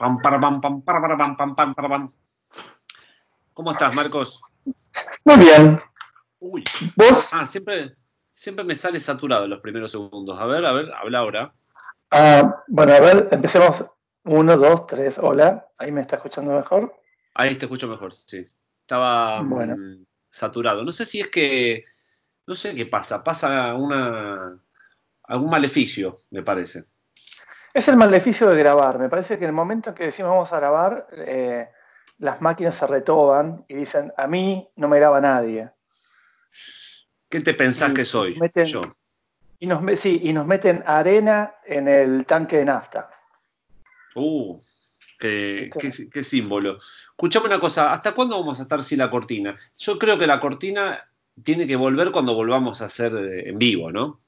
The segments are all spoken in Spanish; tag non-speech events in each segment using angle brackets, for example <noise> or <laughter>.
Pam, para, pam, pam, para, para, pam, pam, pam, para, pam. ¿Cómo estás, Marcos? Muy bien. Uy. ¿Vos? Ah, siempre, siempre me sale saturado los primeros segundos. A ver, a ver, habla ahora. Ah, bueno, a ver, empecemos. Uno, dos, tres, hola. Ahí me está escuchando mejor. Ahí te escucho mejor, sí. Estaba Bueno. mm, saturado. No sé si es que. No sé qué pasa. Pasa una. algún maleficio, me parece. Es el maleficio de grabar. Me parece que en el momento en que decimos vamos a grabar, eh, las máquinas se retoban y dicen, a mí no me graba nadie. ¿Qué te pensás Y que soy? meten- Yo. Y nos, me- sí, y nos meten arena en el tanque de nafta. Uh, qué, ¿Viste? qué- qué símbolo. Escuchame una cosa, ¿hasta cuándo vamos a estar sin la cortina? Yo creo que la cortina tiene que volver cuando volvamos a hacer eh, en vivo, ¿no?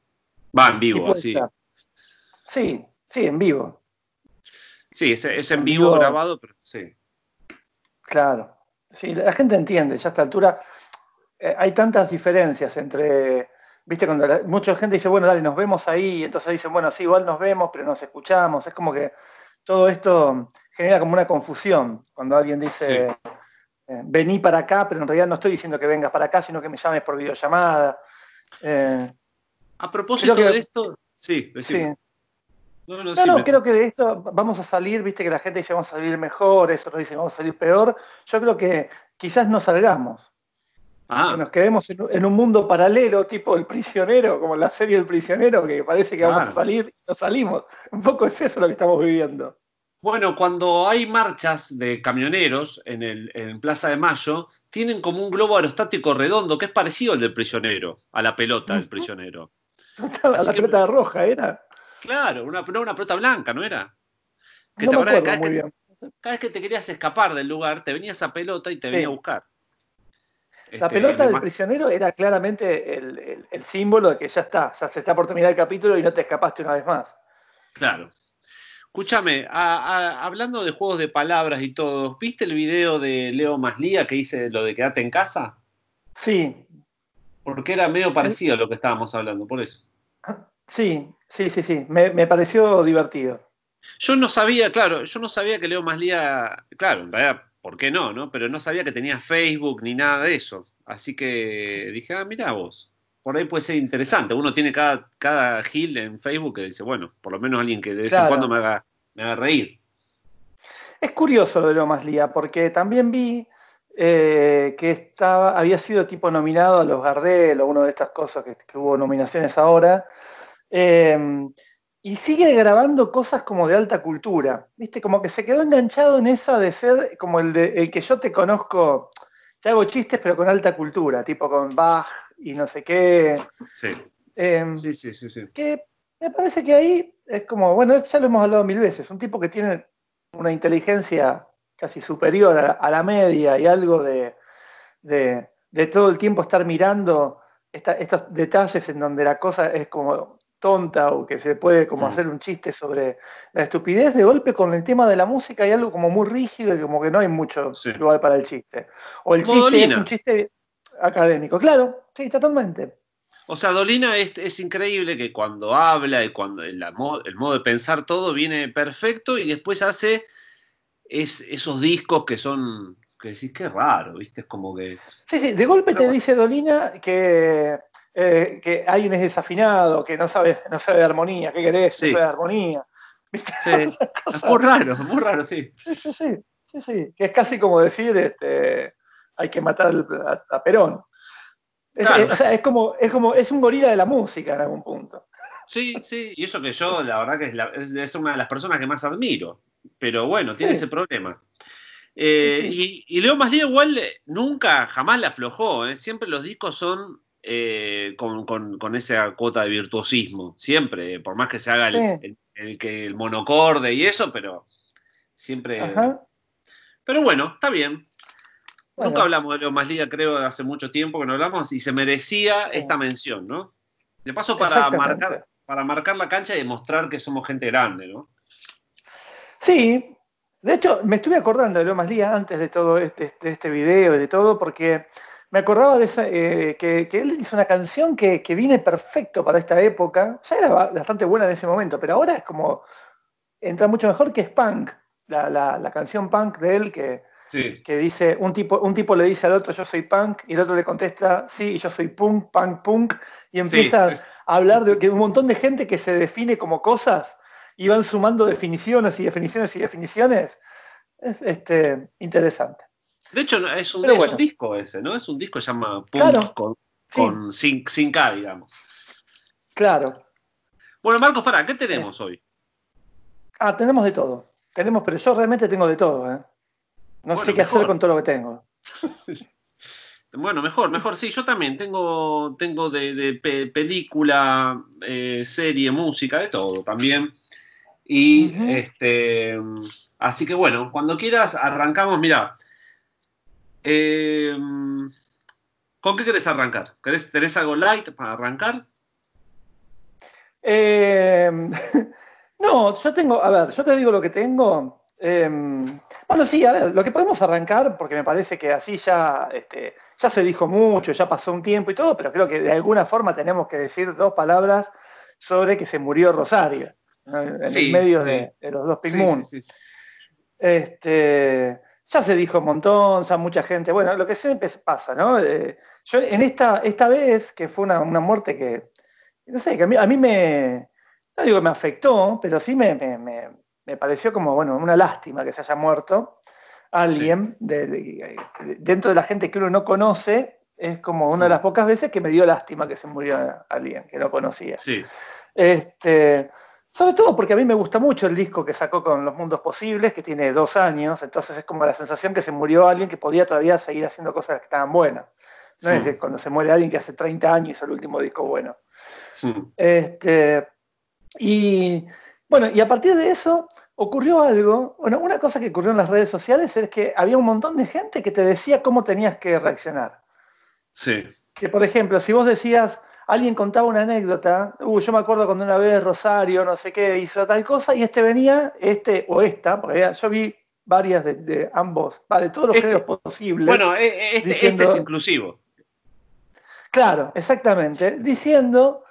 Va, en vivo, así. Sí, sí, en vivo. Sí, es, es en En vivo vivo. grabado, pero sí. Claro. Sí, la gente entiende, ya a esta altura eh, hay tantas diferencias entre, viste, cuando la- mucha gente dice, bueno, dale, nos vemos ahí, entonces dicen, bueno, sí, igual nos vemos, pero nos escuchamos. Es como que todo esto genera como una confusión cuando alguien dice, eh, vení para acá, pero en realidad no estoy diciendo que vengas para acá, sino que me llames por videollamada. Eh, A propósito que- de esto, sí, sí. No, no, No, creo que de esto vamos a salir, viste que la gente dice vamos a salir mejor, eso nos dice vamos a salir peor. Yo creo que quizás no salgamos. Ah, que nos quedemos en, un- en un mundo paralelo, tipo el prisionero, como la serie El prisionero, que parece que vamos a salir y no salimos. Un poco es eso lo que estamos viviendo. Bueno, cuando hay marchas de camioneros en, el, en Plaza de Mayo, tienen como un globo aerostático redondo que es parecido al del prisionero, a la pelota del prisionero. <laughs> A la pelota roja era. Claro, una, no, una pelota blanca, ¿no era? Que No te me acuerdo cada, muy que- bien. cada vez que te querías escapar del lugar, te venía esa pelota y te Sí. venía a buscar. La Este, pelota del prisionero era claramente el, el- el símbolo de que ya está, ya se está por terminar el capítulo y no te escapaste una vez más. Claro. Escúchame, hablando de juegos de palabras y todo, ¿viste el video de Leo Maslía que hice lo de quedarte en casa? Sí, Porque era medio parecido a lo que estábamos hablando, por eso. sí, sí, sí, sí. Me, me pareció divertido. Yo no sabía, claro, yo no sabía que Leo Maslía, claro, en realidad, ¿por qué no, no? Pero no sabía que tenía Facebook ni nada de eso. Así que dije, ah, mira vos, por ahí puede ser interesante. Uno tiene cada, cada gil en Facebook que dice, bueno, por lo menos alguien que de vez en cuando me haga, me haga reír. Es curioso lo de Lomas Lía, porque también vi eh, que estaba, había sido tipo nominado a los Gardel o una de estas cosas que, que hubo nominaciones ahora. Eh, y sigue grabando cosas como de alta cultura. ¿Viste? Como que se quedó enganchado en esa de ser como el, de, el que yo te conozco, te hago chistes, pero con alta cultura, tipo con Bach y no sé qué. Sí, Eh, sí, sí, sí. sí. que me parece que ahí es como, bueno, ya lo hemos hablado mil veces, un tipo que tiene una inteligencia casi superior a, a la media y algo de, de- de todo el tiempo estar mirando esta- estos detalles en donde la cosa es como tonta o que se puede como Mm. hacer un chiste sobre la estupidez, de golpe con el tema de la música hay algo como muy rígido y como que no hay mucho Sí. lugar para el chiste. O el Como chiste es un chiste académico, claro, sí, totalmente. O sea, Dolina es, es increíble que cuando habla y cuando el, el modo de pensar todo viene perfecto y después hace es, esos discos que son, que decís, qué raro, ¿viste? Es como que... Sí, sí, de golpe Pero te bueno. dice Dolina que, eh, que alguien es desafinado, que no sabe, no sabe de armonía, ¿qué querés? Sí. No sabe de armonía. ¿Viste? Sí, <laughs> es muy raro, muy raro, sí. Sí, sí, sí, sí, sí. Que es casi como decir, este, hay que matar a, a Perón. Es, Claro. es- o sea, es como, es como, es un gorila de la música en algún punto. Sí, sí, y eso que yo, la verdad que es, la- una de las personas que más admiro, pero bueno, tiene ese problema. Eh, Sí, Y, y Leo Maslía igual eh, nunca, jamás le aflojó, ¿eh? siempre los discos son eh, con, con- con esa cuota de virtuosismo, siempre, por más que se haga el, Sí. el- el el monocorde y eso, pero siempre... Ajá. Pero bueno, está bien. Bueno. Nunca hablamos de Leo Maslía, creo, hace mucho tiempo que no hablamos y se merecía Sí. esta mención, ¿no? De paso para marcar, para marcar la cancha y demostrar que somos gente grande, ¿no? Sí, de hecho, me estuve acordando de Lomas Lía antes de todo este, de este video y de todo, porque me acordaba de esa, eh, que, que él hizo una canción que, que viene perfecto para esta época. Ya era ba- bastante buena en ese momento, pero ahora es como. entra mucho mejor que es punk. la, canción punk de él que, que dice, un tipo, un tipo le dice al otro yo soy punk y el otro le contesta, sí, yo soy punk, punk, punk, y empieza a hablar de que un montón de gente que se define como cosas y van sumando definiciones y definiciones y definiciones. Es este, interesante. De hecho, es un, disco ese, ¿no? Es un disco que se llama Punk con, con sin, K, digamos. Claro. Bueno, Marcos, para, ¿qué tenemos hoy? Ah, tenemos de todo. Tenemos, pero yo realmente tengo de todo, ¿eh? No sé qué hacer con todo lo que tengo. <laughs> Bueno, mejor, mejor. Sí, yo también tengo, tengo de, película, eh, serie, música, de todo también. Y este, así que bueno, cuando quieras arrancamos, mira. Eh, ¿Con qué querés arrancar? ¿Querés, ¿Tenés algo light para arrancar? Eh, <laughs> no, yo tengo, a ver, yo te digo lo que tengo. Em, bueno, sí, a ver, lo que podemos arrancar, porque me parece que así ya, este, ya se dijo mucho, ya pasó un tiempo y todo, pero creo que de alguna forma tenemos que decir dos palabras sobre que se murió Rosario, en medio de, los dos Pink este, ya se dijo un montón, ya mucha gente, bueno, lo que siempre pasa, ¿no? Eh, yo en esta, esta vez, que fue una, muerte que, no sé, que a mí, me, no digo que me afectó, pero sí me me pareció como, bueno, una lástima que se haya muerto alguien dentro de la gente que uno no conoce. Es como una de las pocas veces que me dio lástima que se murió alguien que no conocía. Sí. Este, sobre todo porque a mí me gusta mucho el disco que sacó con Los Mundos Posibles, que tiene dos años, entonces es como la sensación que se murió alguien que podía todavía seguir haciendo cosas que estaban buenas. No es que cuando se muere alguien que hace 30 años hizo el último disco bueno. Este, y bueno, y a partir de eso ocurrió algo. Bueno, una cosa que ocurrió en las redes sociales es que había un montón de gente que te decía cómo tenías que reaccionar. Sí. Que, por ejemplo, si vos decías, alguien contaba una anécdota, uh, yo me acuerdo cuando una vez Rosario, no sé qué, hizo tal cosa, y este venía, este o esta, porque yo vi varias de, ambos, de todos los este, géneros posibles. Bueno, e, e, este, este es inclusivo. Claro, exactamente. Diciendo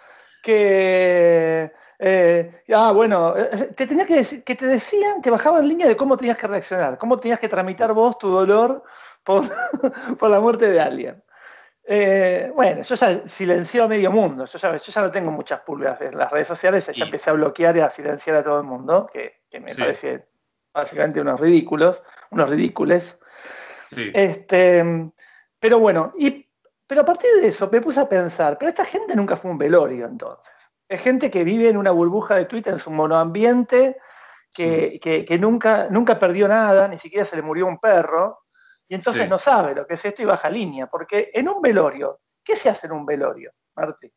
que eh, ah, bueno, eh, te tenía que decir, que te decían, te bajaban línea de cómo tenías que reaccionar, cómo tenías que tramitar vos tu dolor por, <laughs> la muerte de alguien. Bueno, yo ya silencio a medio mundo, yo ya, yo ya no tengo muchas pulgas en las redes sociales, ya empecé a bloquear y a silenciar a todo el mundo, que, me parece básicamente unos ridículos, unos ridículos. Este, pero bueno, y, pero a partir de eso me puse a pensar, pero esta gente nunca fue un velorio entonces. Es gente que vive en una burbuja de Twitter, en su monoambiente, que, que, nunca, nunca perdió nada, ni siquiera se le murió un perro, y entonces no sabe lo que es esto y baja línea. Porque en un velorio, ¿qué se hace en un velorio, Marti?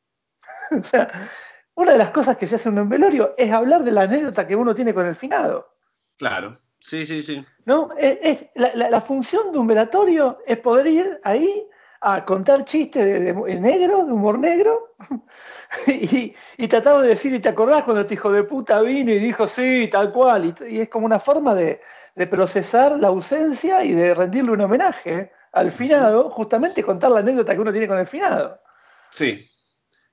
<laughs> o sea, una de las cosas que se hace en un velorio es hablar de la anécdota que uno tiene con el finado. Claro, sí, sí, sí. ¿No? Es, la, función de un velatorio es poder ir ahí a contar chistes de, negro, de humor negro, <laughs> y, y tratar de decir, ¿y te acordás cuando este hijo de puta vino y dijo sí, tal cual? Y, es como una forma de, procesar la ausencia y de rendirle un homenaje al finado, justamente contar la anécdota que uno tiene con el finado. Sí.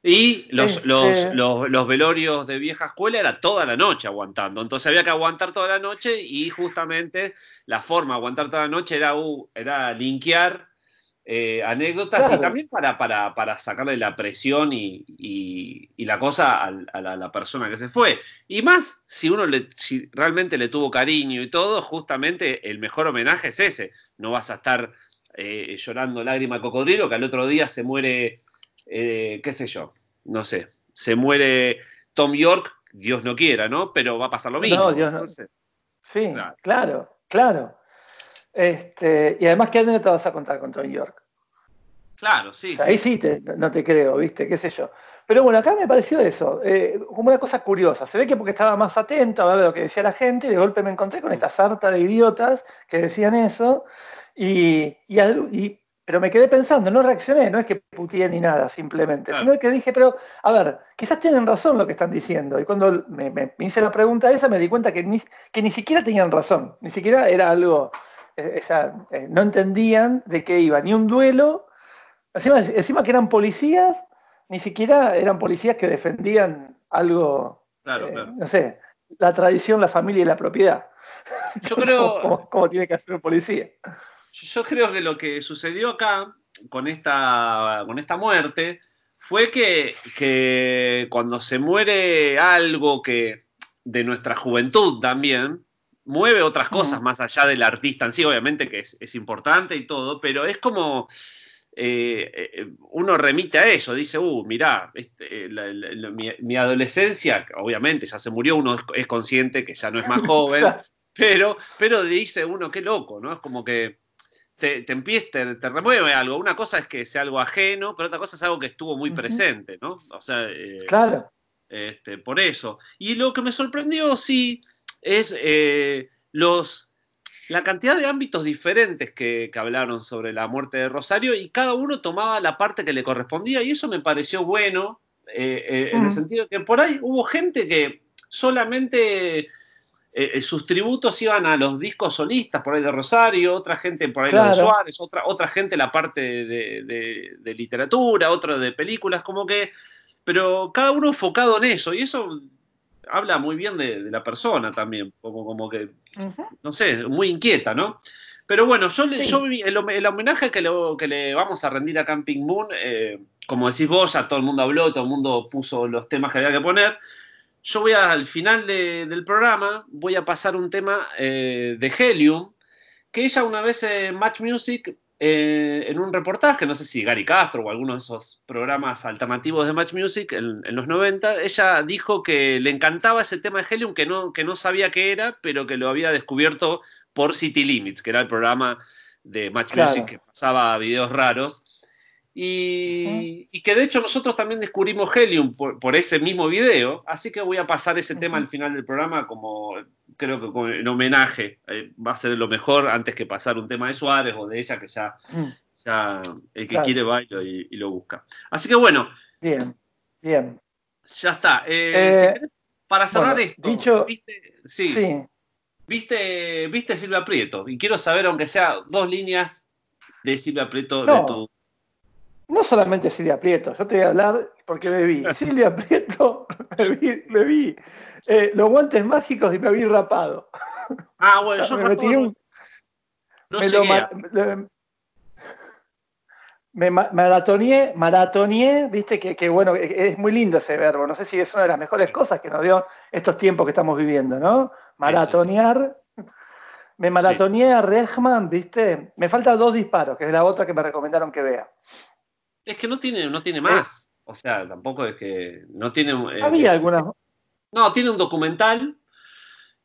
Y los, este los, velorios de vieja escuela era toda la noche aguantando. Entonces había que aguantar toda la noche y justamente la forma de aguantar toda la noche era, uh, era linkear eh, anécdotas y también para, para, sacarle la presión y, la cosa a, la, persona que se fue. Y más, si uno le, si realmente le tuvo cariño y todo, justamente el mejor homenaje es ese. No vas a estar eh, llorando lágrima de cocodrilo, que al otro día se muere, eh, qué sé yo, no sé, se muere Tom York, Dios no quiera, ¿no? Pero va a pasar lo mismo. No, Dios no. Sí, claro, claro. Este, y además, ¿qué te vas a contar con Tom York? Claro, sí. Ahí sí no te creo, ¿viste? ¿Qué sé yo? Pero bueno, acá me pareció eso, eh, como una cosa curiosa. Se ve que porque estaba más atento a ver lo que decía la gente, de golpe me encontré con esta sarta de idiotas que decían eso. Y, pero me quedé pensando, no reaccioné, no es que putié ni nada, simplemente, sino que dije, pero a ver, quizás tienen razón lo que están diciendo. Y cuando me, hice la pregunta esa, me di cuenta que ni, que ni siquiera tenían razón, ni siquiera era algo eh, eh, no entendían de qué iba, ni un duelo, encima, que eran policías, ni siquiera eran policías que defendían algo, eh, no sé, la tradición, la familia y la propiedad. Yo creo. <laughs> ¿Cómo, tiene que hacer un policía? Yo creo que lo que sucedió acá con esta, con esta muerte fue que, que cuando se muere algo que de nuestra juventud también, mueve otras cosas más allá del artista en sí, obviamente que es, importante y todo, pero es como eh, eh, uno remite a eso, dice, uh, mirá, este, mi, adolescencia, obviamente ya se murió, uno es, consciente que ya no es más <laughs> joven, pero, pero dice uno, qué loco, ¿no? Es como que te, te empieza, te, remueve algo. Una cosa es que sea algo ajeno, pero otra cosa es algo que estuvo muy presente, ¿no? O sea, eh, claro. Este, por eso. Y lo que me sorprendió, sí, es eh, los, la cantidad de ámbitos diferentes que, hablaron sobre la muerte de Rosario y cada uno tomaba la parte que le correspondía y eso me pareció bueno, eh, en el mm. sentido que por ahí hubo gente que solamente sus tributos iban a los discos solistas por ahí de Rosario, otra gente por ahí de Suárez, otra, otra gente la parte de, de literatura, otra de películas, como que pero cada uno enfocado en eso, y eso habla muy bien de, la persona también, como, como que, no sé, muy inquieta, ¿no? Pero bueno, yo, yo el, homenaje que le, que le vamos a rendir a Camping Moon, eh, como decís vos, ya todo el mundo habló, todo el mundo puso los temas que había que poner. Yo voy al final del programa, voy a pasar un tema eh, de Helium, que ella una vez en Match Music eh, en un reportaje, no sé si Gary Castro o alguno de esos programas alternativos de Match Music en, los 90, ella dijo que le encantaba ese tema de Helium, que no, que no sabía qué era, pero que lo había descubierto por City Limits, que era el programa de Match Music que pasaba videos raros. Y, que de hecho nosotros también descubrimos Helium por, ese mismo video, así que voy a pasar ese tema al final del programa como creo que en homenaje. Eh, va a ser lo mejor antes que pasar un tema de Suárez o de ella que ya, mm. ya el que quiere va y, lo busca. Así que bueno. Bien, bien. Ya está. Eh, eh, para cerrar esto, dicho, ¿viste? Sí. ¿Viste, viste Silvia Prieto? Y quiero saber, aunque sea dos líneas de Silvia Prieto de tu no solamente Silvia Prieto, yo te voy a hablar porque me vi. <laughs> Silvia Prieto, <laughs> me vi, eh, los guantes mágicos y me vi rapado. Ah, bueno, <laughs> yo me tiré un. No me, lo me maratoneé, viste que, bueno, es muy lindo ese verbo. No sé si es una de las mejores cosas que nos dio estos tiempos que estamos viviendo, ¿no? Maratonear. Me maratoneé a Rejman, viste. Me faltan dos disparos, que es la otra que me recomendaron que vea. Es que no tiene, no tiene más. O sea, tampoco es que. No tiene. Eh, Había algunas. No, tiene un documental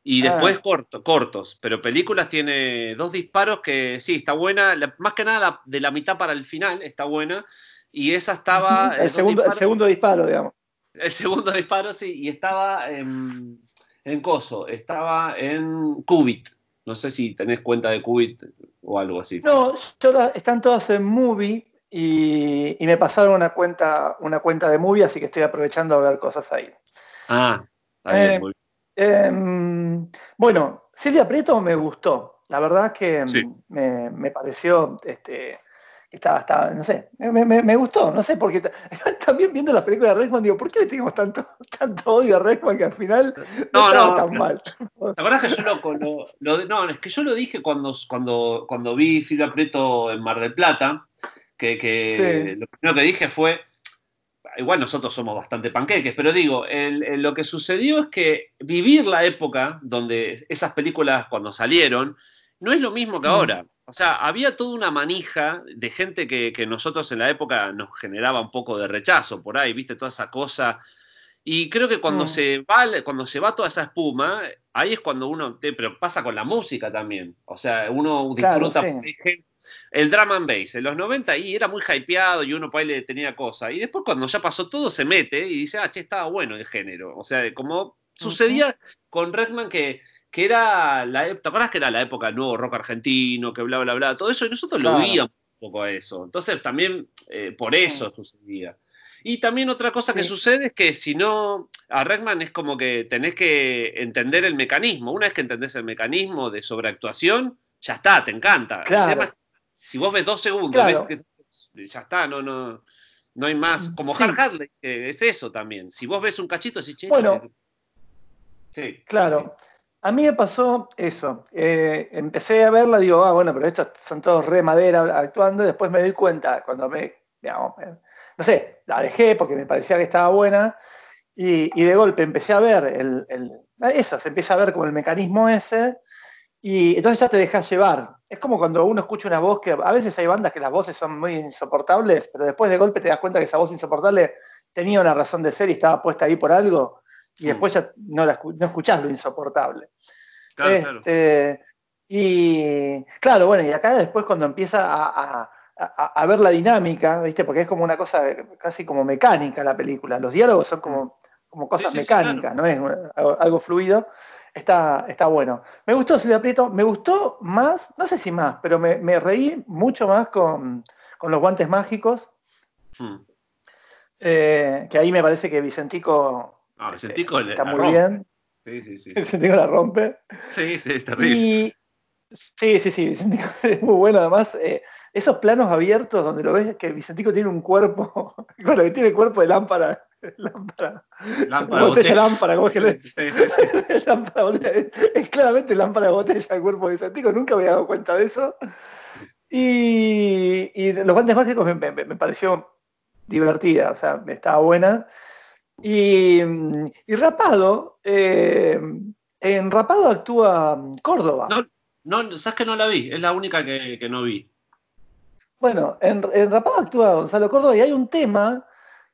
y ah. después cortos, pero películas tiene dos disparos que sí, está buena. más que nada de la mitad para el final está buena. Y esa estaba. El, segundo, el segundo disparo, digamos. El segundo disparo, sí, y estaba en, en Coso, estaba en Qubit. No sé si tenés cuenta de Qubit o algo así. No, están todas en Movie, y, me pasaron una cuenta, una cuenta de movie, así que estoy aprovechando a ver cosas ahí. Ah, eh, em, bueno, Silvia Prieto me gustó. La verdad que me, pareció este, estaba, estaba, no sé, me, gustó, no sé, porque <laughs> también viendo las películas de Reisman digo, ¿por qué le tenemos tanto, tanto odio a Reisman que al final no, no, tan mal? ¿Te acuerdas que yo lo, lo, no, es que yo lo dije cuando, cuando, cuando vi Silvia Prieto en Mar del Plata, que, lo primero que dije fue, igual nosotros somos bastante panqueques, pero digo, lo que sucedió es que vivir la época donde esas películas cuando salieron, no es lo mismo que mm. ahora. O sea, había toda una manija de gente que, nosotros en la época nos generaba un poco de rechazo por ahí, viste, toda esa cosa. Y creo que cuando, mm. se, va, cuando se va toda esa espuma, ahí es cuando uno, pero pasa con la música también. O sea, uno disfruta, el drum and bass en los 90 y era muy hypeado y uno por ahí le tenía cosas. Y después cuando ya pasó todo se mete y dice, ah, che, estaba bueno el género. O sea, como sucedía con Redman que, que era la ¿te acuerdas que era la época del nuevo rock argentino, que bla, bla, bla, todo eso? Y nosotros lo veíamos un poco a eso. Entonces también eh, por eso sucedía. Y también otra cosa que sucede es que si no, a Redman es como que tenés que entender el mecanismo. Una vez que entendés el mecanismo de sobreactuación, ya está, te encanta. Claro. Si vos ves dos segundos, ya está, no, no, no hay más. Como sí. Hard es eso también. Si vos ves un cachito, si che, Bueno, sí, claro. A mí me pasó eso. Eh, empecé a verla, digo, ah, bueno, pero estos son todos re madera actuando. Y después me di cuenta, cuando me, digamos, no sé, la dejé porque me parecía que estaba buena. Y, de golpe empecé a ver el, eso, se empieza a ver como el mecanismo ese. Y entonces ya te dejas llevar. Es como cuando uno escucha una voz que a veces hay bandas que las voces son muy insoportables, pero después de golpe te das cuenta que esa voz insoportable tenía una razón de ser y estaba puesta ahí por algo y mm. después ya no, la, no escuchás lo insoportable. Claro, este, Y claro, bueno, y acá después cuando empieza a, ver la dinámica, ¿viste? Porque es como una cosa casi como mecánica la película. Los diálogos son como, como cosas mecánicas, no es algo, fluido. Está, está bueno. Me gustó Silvia Prieto, me gustó más, no sé si más, pero me, reí mucho más con, los guantes mágicos. Hmm. Eh, que ahí me parece que Vicentico no, Vicentico está muy bien. Sí, sí, sí. Vicentico la rompe. Sí, sí, está terrible. sí, sí, sí, Vicentico <laughs> es muy bueno. Además, eh, esos planos abiertos donde lo ves que Vicentico tiene un cuerpo, <laughs> bueno, que tiene cuerpo de lámpara. <laughs> Lámpara. Lámpara. Botella, lámpara, ¿cómo es que le... <laughs> lámpara, botella. Es claramente lámpara botella el cuerpo de Vicentico, nunca me había dado cuenta de eso. Y, y los guantes mágicos me, me, me, pareció divertida, o sea, estaba buena. Y, Rapado, eh, en Rapado actúa Córdoba. No, no, sabes que no la vi, es la única que, no vi. Bueno, en, Rapado actúa Gonzalo Córdoba y hay un tema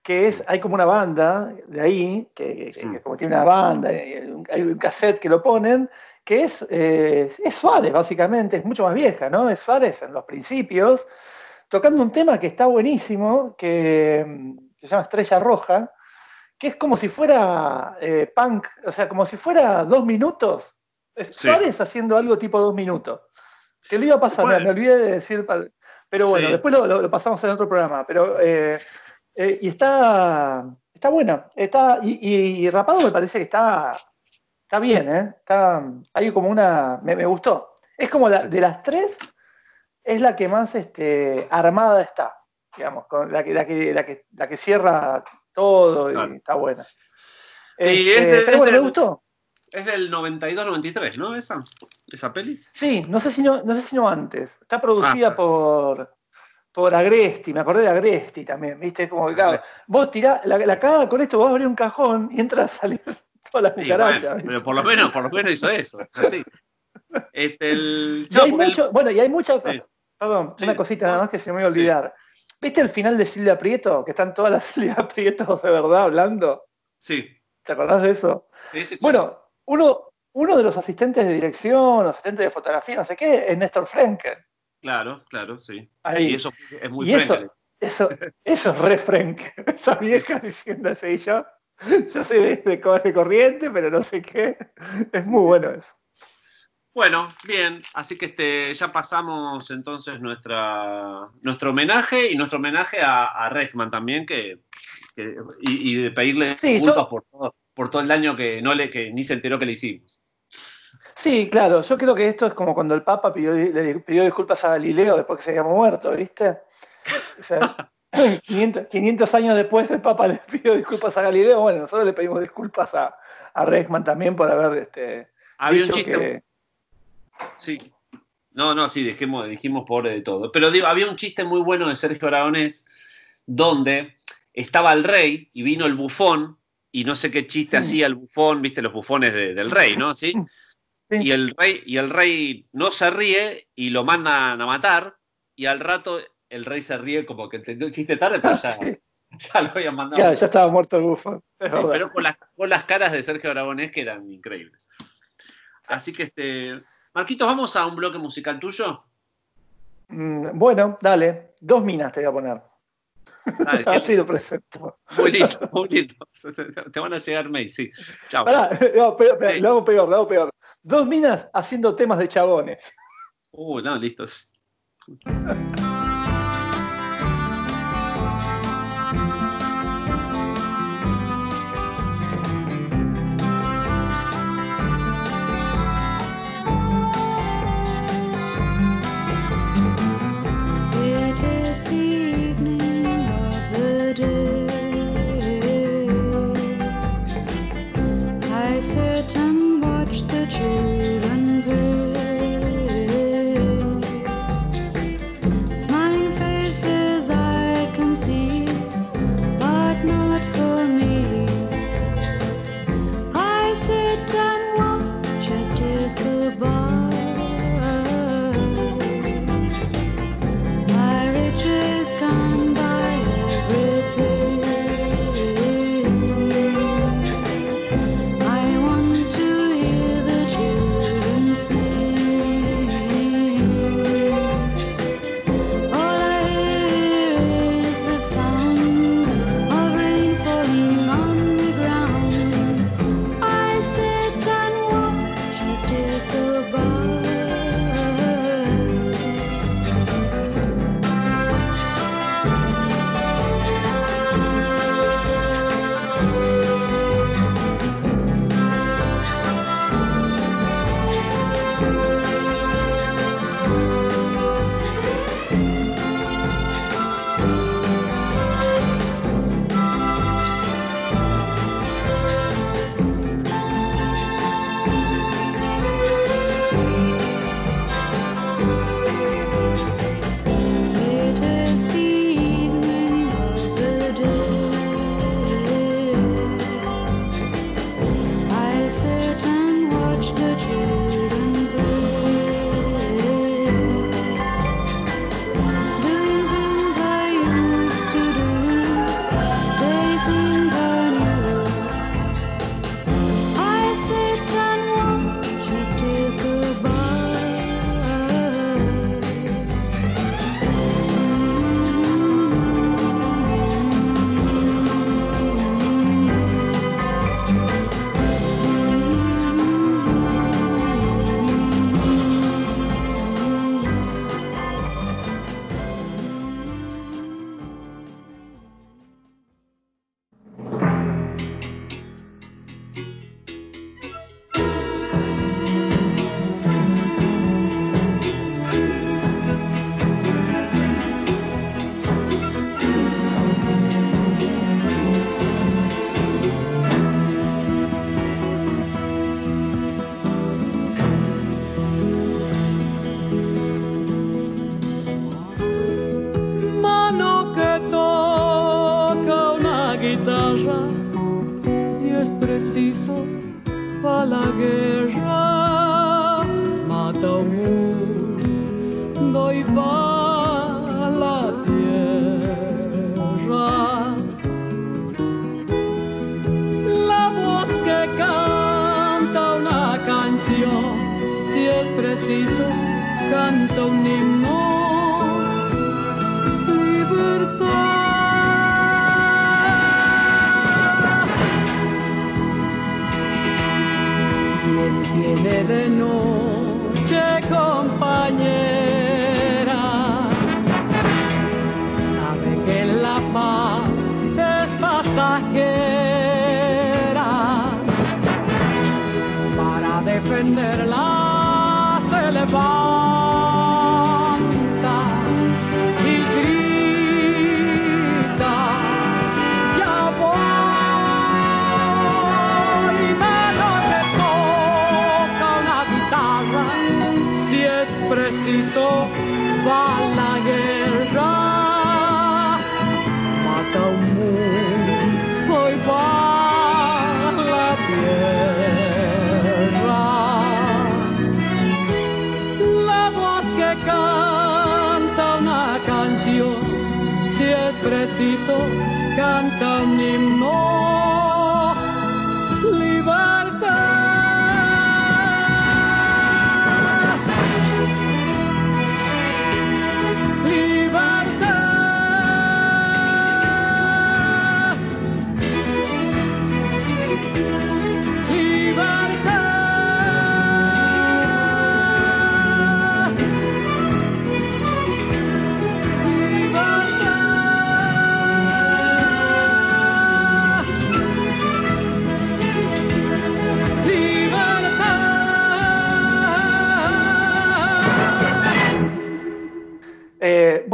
que es, hay como una banda de ahí, que, como tiene una banda, hay un cassette que lo ponen, que es, eh, es Suárez, básicamente, es mucho más vieja, ¿no? Es Suárez en los principios, tocando un tema que está buenísimo, que, se llama Estrella Roja, que es como si fuera eh, punk, o sea, como si fuera dos minutos. Suárez haciendo algo tipo dos minutos. Que lo iba a pasar, me olvidé de decir, pero bueno, después lo, pasamos en otro programa. Pero, eh, eh, y está, está bueno. Está, y, Rapado me parece que está, está bien, ¿eh? Está, hay como una. Me, gustó. Es como la, de las tres, es la que más este, armada está, digamos, con la que, la que, la que, la que cierra todo y está buena. y este, pero bueno, me gustó. Es del 92-93, ¿no? Esa, esa peli. Sí, no sé si no, no sé si no antes. Está producida ah. por, por Agresti, me acordé de Agresti también, ¿viste? Como que, claro, vos tirás, la, la caga con esto, vos abrís un cajón y entras a salir <laughs> todas las cucarachas. pero por lo menos, por lo menos hizo eso, así. Este, el, <laughs> y hay mucho, bueno, y hay muchas cosas. Perdón, una cosita nada más que se me voy a olvidar. ¿Viste el final de Silvia Prieto? Que están todas las <laughs> Silvia Prieto de verdad hablando. Sí. ¿Te acordás de eso? Sí, Bueno, uno, uno de los asistentes de dirección, asistentes de fotografía, no sé qué, es Néstor Frenkel. Claro, claro, sí. Y eso es muy y eso, eso, eso, es re Frenkel. <laughs> Esa vieja diciendo así yo. Yo soy de, de, de corriente, pero no sé qué. Es muy bueno eso. Bueno, bien, así que este, ya pasamos entonces nuestra, nuestro homenaje y nuestro homenaje a, a también, que, y, de pedirle disculpas por, todo, por todo el daño que, no le, que ni se enteró que le hicimos. Sí, claro, yo creo que esto es como cuando el Papa pidió, le pidió disculpas a Galileo después que se había muerto, ¿viste? O sea, <laughs> 500, años después el Papa le pidió disculpas a Galileo, bueno, nosotros le pedimos disculpas a, a también por haber este, Había un chiste, Sí. No, no, sí, dijimos, dijimos pobre de todo. Pero digo, había un chiste muy bueno de Sergio Aragonés donde estaba el rey y vino el bufón y no sé qué chiste hacía el bufón, viste los bufones del rey, ¿no? ¿Sí? Y, el rey, y el rey no se ríe y lo mandan a matar y al rato el rey se ríe como que entendió el chiste tarde, pero <laughs> ya, ya lo habían mandado. Claro, ya estaba muerto el bufón. pero con las, con las caras de Sergio Aragonés que eran increíbles. Así que este, Marquitos, ¿vamos a un bloque musical tuyo? Mm, bueno, dale. Dos minas te voy a poner. Dale, <laughs> ha sido presento. Muy lindo, muy lindo. <laughs> Te van a llegar mail, sí. Chao. no, peor, Lo hago peor, lo hago peor. Dos minas haciendo temas de chabones. Uh, no, listos.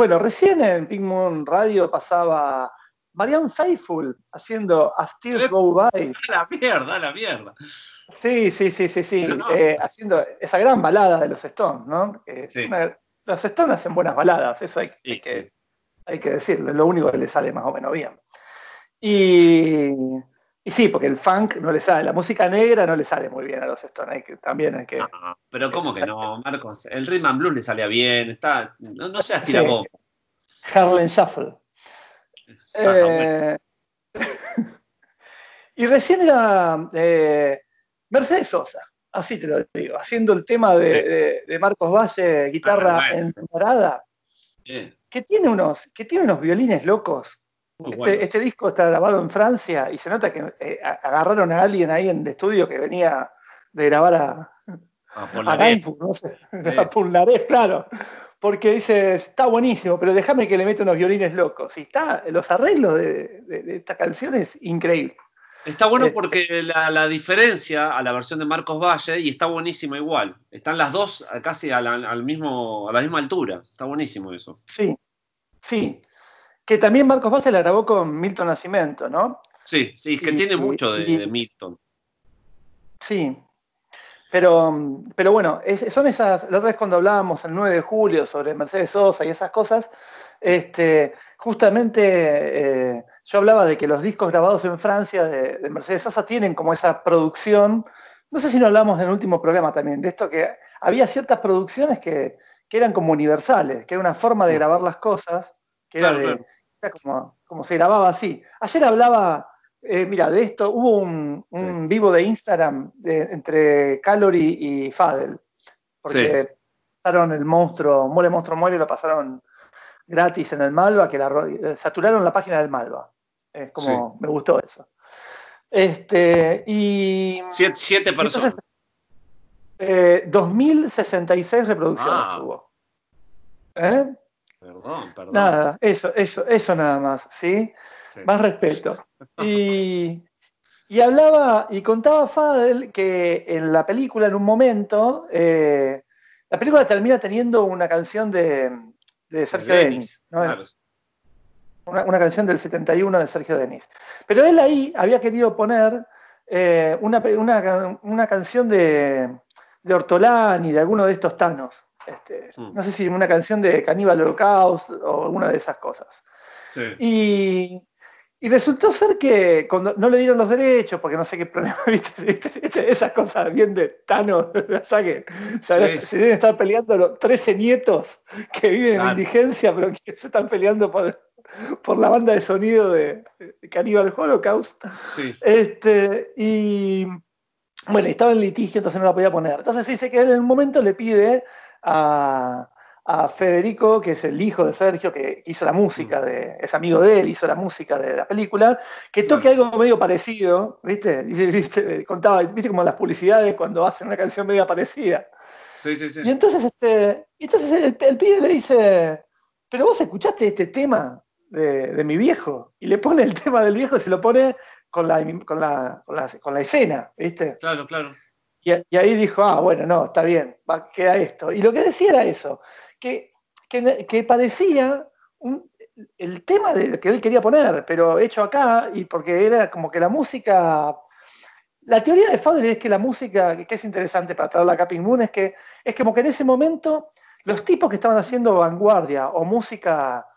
Bueno, recién en Pink Moon Radio pasaba Marianne Faithful haciendo As Tears Go By. <laughs> A la mierda, a la mierda. Sí, sí, sí, sí, sí. No, eh, haciendo esa gran balada de los Stones, ¿no? Sí. una- los Stones hacen buenas baladas, eso hay, Sí, que, sí. hay que decirlo, es lo único que le sale más o menos bien. Y, y sí, porque el funk no le sale, la música negra no le sale muy bien a los Stones, hay que, también hay que... No, pero ¿cómo que no, <laughs> Marcos? El rhythm and blues le salía bien, está, no, no seas tirabomba. Harlem Shuffle. Eh, <laughs> y recién era eh, Mercedes Sosa, así te lo digo, haciendo el tema de, de- de Marcos Valle, guitarra Ah, Bien, que tiene unos, que tiene unos violines locos. Este, este disco está grabado en Francia y se nota que eh, agarraron a alguien ahí en el estudio que venía de grabar a, a no sé, <laughs> a Polnareff, claro. Porque dice, está buenísimo, pero déjame que le meta unos violines locos. Y está, los arreglos de, de- de esta canción es increíble. Está bueno Eh, porque la, la diferencia a la versión de Marcos Valle y está buenísima igual. Están las dos casi a la, al mismo, a la misma altura. Está buenísimo eso. Sí, sí. Que también Marcos Valle la grabó con Milton Nascimento, ¿no? Sí, sí, es que Y- tiene mucho de, y- de Milton. Sí. Pero, pero bueno, es- son esas, la otra vez cuando hablábamos el 9 de julio sobre Mercedes Sosa y esas cosas, este, justamente eh, yo hablaba de que los discos grabados en Francia de, de Mercedes Sosa tienen como esa producción, no sé si no hablamos en el último programa también, de esto que había ciertas producciones que, que eran como universales, que era una forma de grabar las cosas, que era, Claro, de, claro. era como, como se grababa así. Ayer hablaba eh, mira, de esto hubo un, un vivo de Instagram de- entre Calorie y Fadel, porque pasaron el monstruo, Muere Monstruo Muere, lo pasaron gratis en el Malva, que la, eh, saturaron la página del Malva. Es como, me gustó eso. Este, y Siete, siete entonces, personas. eh, 2066 reproducciones Ah. tuvo. ¿Eh? Perdón, perdón. Nada, eso, eso, eso nada más, ¿sí? Sí. Más respeto. Y, y hablaba y contaba Fadel que en la película, en un momento, eh, la película termina teniendo una canción de, de Sergio Denis, Denis, ¿no? claro. una, una canción del 71 de Sergio Denis. Pero él ahí había querido poner eh, una, una- una canción de, de Ortolani, de alguno de estos tanos. Este, Mm. No sé si una canción de Caníbal Holocaust o alguna de esas cosas. Sí. Y, Y resultó ser que cuando no le dieron los derechos, porque no sé qué problema, <laughs> ¿viste? ¿Viste? ¿Viste? esas cosas bien de Tano, <laughs> ya que se, Sí. se deben estar peleando los 13 nietos que viven en Claro. indigencia, pero que se están peleando por, por la banda de sonido de, de Cannibal Holocaust. Sí. Este, y bueno, estaba en litigio, entonces no la podía poner. Entonces dice que él en un momento le pide a, a Federico, que es el hijo de Sergio, que hizo la música, de, es amigo de él, hizo la música de la película, que toque algo medio parecido, ¿viste? <laughs> Viste, contaba, ¿viste? Como las publicidades cuando hacen una canción medio parecida. Sí, sí, sí. Y entonces, este, y entonces el, el pibe le dice, pero vos escuchaste este tema de, de mi viejo, y le pone el <laughs> tema del viejo y se lo pone con la, con la, con la, con la escena, ¿viste? Claro, claro. Y, ahí dijo, ah, bueno, no, está bien, queda esto. Y lo que decía era eso, que, que, que parecía el tema de, que él quería poner, pero hecho acá, y porque era como que la música... La teoría de Fadler es que la música, que es interesante para traerla a Capping Moon, es que es como que en ese momento los tipos que estaban haciendo vanguardia o música,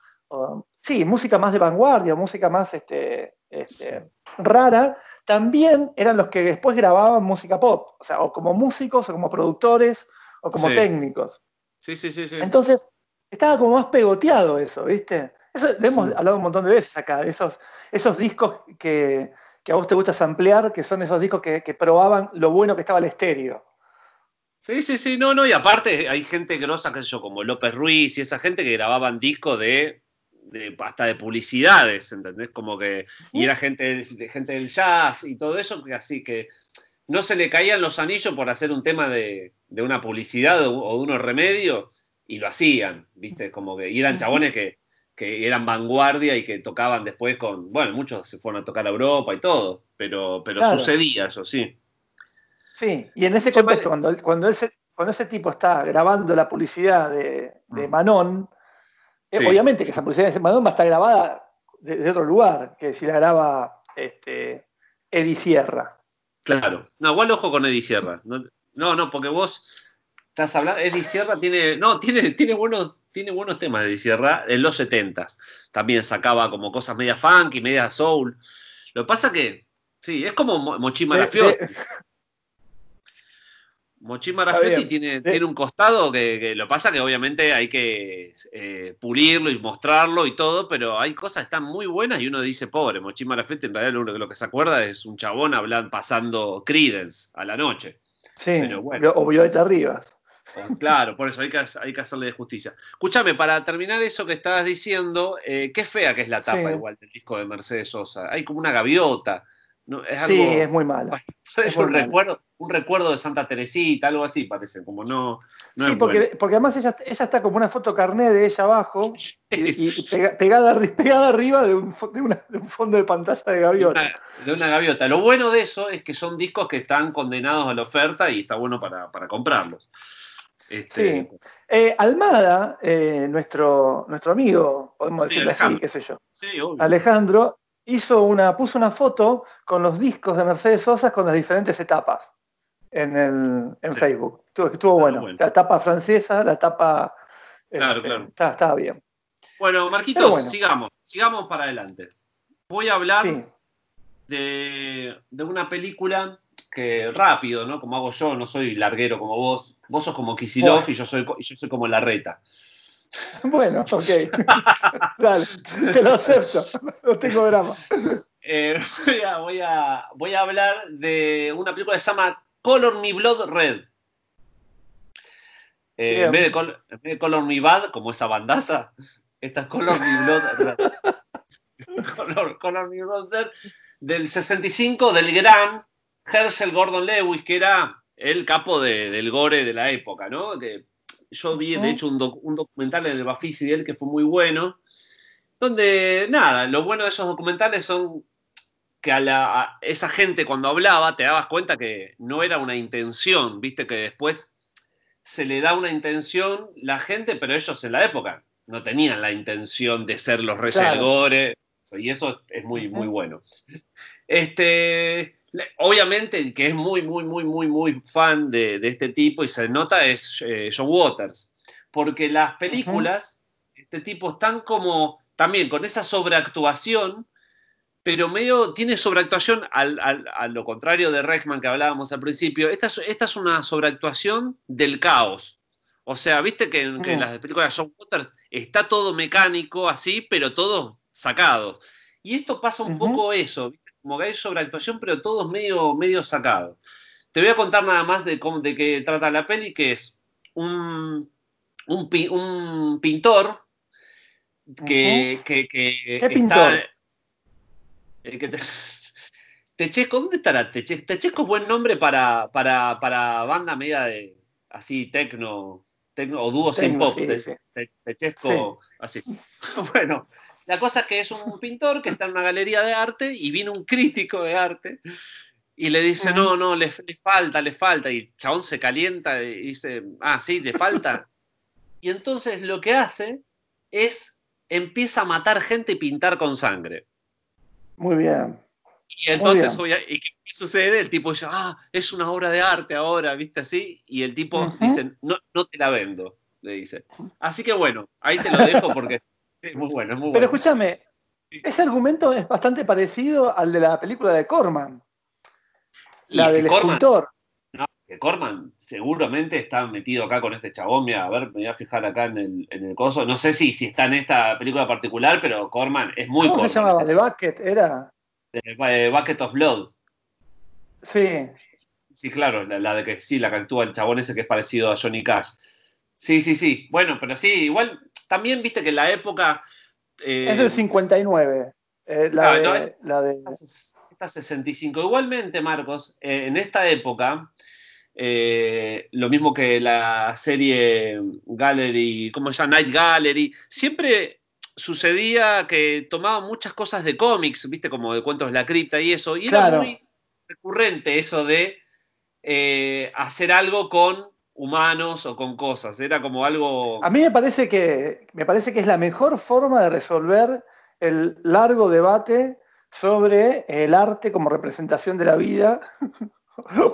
sí, música más de vanguardia, o música más este, este, rara, también eran los que después grababan música pop, o sea, o como músicos, o como productores, o como Sí. técnicos. Sí, sí, sí, sí. Entonces, estaba como más pegoteado eso, ¿viste? Eso lo hemos Sí. hablado un montón de veces acá, esos, esos discos que, que a vos te gusta samplear, que son esos discos que, que probaban lo bueno que estaba el estéreo. Sí, sí, sí, no, no, y aparte hay gente grosa, qué sé yo, como López Ruiz y esa gente que grababan discos de, de- hasta de publicidades, ¿entendés? Como que, y era gente, del- de gente del jazz y todo eso, que así que no se le caían los anillos por hacer un tema de, de una publicidad o, o de unos remedios, y lo hacían, ¿viste? Como que, y eran chabones que, que eran vanguardia y que tocaban después con, bueno, muchos se fueron a tocar a Europa y todo, pero, pero Claro. sucedía eso, sí. Sí, y en ese contexto, cuando, cuando, ese, cuando ese tipo está grabando la publicidad de, de Mm. Manon, Sí. obviamente que esa publicidad de Manon va a estar grabada de, de otro lugar, que si la graba este, Eddie Sierra. Claro. No, igual ojo con Eddie Sierra. No, no, no, porque vos estás hablando. Eddie Sierra tiene. No, tiene, tiene, buenos, tiene buenos temas Eddie Sierra en los 70 También sacaba como cosas media funky, media soul. Lo que pasa que. Sí, es como Mo- Mochi Marafiotti bien. tiene, tiene un costado que, que lo pasa que obviamente hay que eh, pulirlo y mostrarlo y todo, pero hay cosas que están muy buenas y uno dice, pobre, Mochi Marafiotti en realidad lo único que, lo que se acuerda es un chabón hablando, pasando Credence a la noche. sí, Pero bueno. o Violeta. O- Claro, por eso hay que, hay que hacerle justicia. Escúchame, para terminar eso que estabas diciendo, eh, qué fea que es la tapa Sí. igual del disco de Mercedes Sosa. Hay como una gaviota. ¿no? Es algo, Sí, es muy mala. Muy un recuerdo, un recuerdo de Santa Teresita, algo así parece, como no, no sí, es porque, bueno. porque además ella, ella está como una foto carné de ella abajo <laughs> y, Es y pega- pegada, pegada arriba de un, fo- de una- de un fondo de pantalla de de gaviota. una, de una gaviota. Lo bueno de eso es que son discos que están condenados a la oferta y está bueno para, para comprarlos. Este, Eh, Almada, eh, nuestro, nuestro amigo, podemos Sí, decirle así, Alejandro. qué sé yo, sí. Alejandro, hizo una, puso una foto con los discos de Mercedes Sosa con las diferentes etapas en, el, en Sí. Facebook. Estuvo, estuvo Ah, bueno. bueno. La etapa francesa, la etapa... Claro, este, claro. Estaba, estaba bien. Bueno, Marquitos, bueno. sigamos, sigamos para adelante. Voy a hablar Sí, de, de una película que rápido, ¿no? Como hago yo, no soy larguero como vos. Vos sos como Kisilov y yo soy, yo soy como Larreta. <laughs> bueno, ok. <laughs> Dale, te lo acepto. No tengo drama. Eh, voy, a, voy, a, voy a hablar de una película que se llama Color Me Blood Red. Eh, en, vez de Col- en vez de Color Me Bad, como esa bandaza, esta es Color Me Blood Red. <laughs> Color, Color Me Blood Red del 65 del gran Herschel Gordon Lewis, que era el capo de- del gore de la época, ¿no? Que yo vi, de hecho, un, doc- un documental en el Bafisi de él que fue muy bueno, donde, nada, lo bueno de esos documentales son que a, la, a esa gente cuando hablaba te dabas cuenta que no era una intención, viste que después se le da una intención la gente, pero ellos en la época no tenían la intención de ser los reyes Claro. del gore, y eso es muy, muy bueno. Este, obviamente el que es muy, muy, muy, muy, muy fan de, de este tipo y se nota es eh, John Waters, porque las películas, este tipo están como también con esa sobreactuación, pero medio tiene sobreactuación al, al- a lo contrario de Reckman que hablábamos al principio. Esta es, esta es una sobreactuación del caos. O sea, viste que, en- que en Mm. las películas de John Waters está todo mecánico así, pero todo sacado. Y esto pasa un poco eso. Como que hay sobreactuación, pero todo medio, medio sacado. Te voy a contar nada más de, cómo, de qué trata la peli, que es un, un, un pintor que, que, que ¿Qué está- pintor? eh, que te- <laughs> Techesco, ¿dónde estará Techesco? Techesco es buen nombre para, para, para banda media de así, tecno, tecno o dúo sin pop. sí, Te- sí. te- Techesco, así. <laughs> bueno, la cosa es que es un pintor que está en una galería de arte y viene un crítico de arte y le dice, no, no, le, le falta, le falta. Y el chabón se calienta y dice, ah, sí, le falta. y entonces lo que hace es empieza a matar gente y pintar con sangre. Muy bien. Y entonces, bien. obvia- ¿y qué qué sucede? El tipo dice, ah, es una obra de arte ahora, ¿viste así? Y el tipo dice, no, no te la vendo, le dice. Así que bueno, ahí te lo dejo porque <laughs> es muy bueno, muy Pero bueno. escúchame, ese argumento es bastante parecido al de la película de Corman, la del Corman, escultor. no, que Corman seguramente está metido acá con este chabón. Mira, a ver, me voy a fijar acá en el, en el coso. No sé si, si está en esta película particular, pero Corman es muy ¿Cómo se llamaba? The Bucket, era. De- eh, Bucket of Blood. Sí. Sí, claro, la, la de que sí, la que actúa el chabón ese que es parecido a Johnny Cash. Sí, sí, sí. Bueno, pero sí, igual también viste que en la época. eh, Es del 59. eh, la, Ah, de, no, la de. esta 65. Igualmente, Marcos, eh, en esta época, eh, lo mismo que la serie Gallery, ¿cómo se llama? Night Gallery, siempre sucedía que tomaban muchas cosas de cómics, viste, como de cuentos de la cripta y eso, y era muy recurrente eso de hacer algo con humanos o con cosas, era como algo... A mí me parece que me parece que es la mejor forma de resolver el largo debate sobre el arte como representación de la vida. <laughs>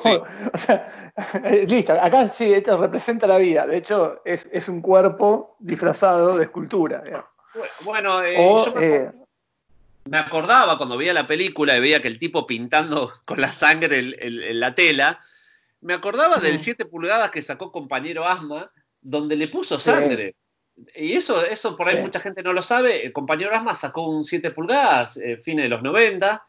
Sí. o sea, eh, listo, acá sí, esto representa la vida. De hecho, es, es un cuerpo disfrazado de escultura. digamos. Bueno, eh, O, yo me eh, me acordaba cuando veía la película y veía que el tipo pintando con la sangre el- el- en la tela, me acordaba del Mm. 7 pulgadas que sacó compañero Asma, donde le puso Sí. sangre. Y eso, eso por ahí Sí. mucha gente no lo sabe. El compañero Asma sacó un 7 pulgadas, eh, fines de los 90.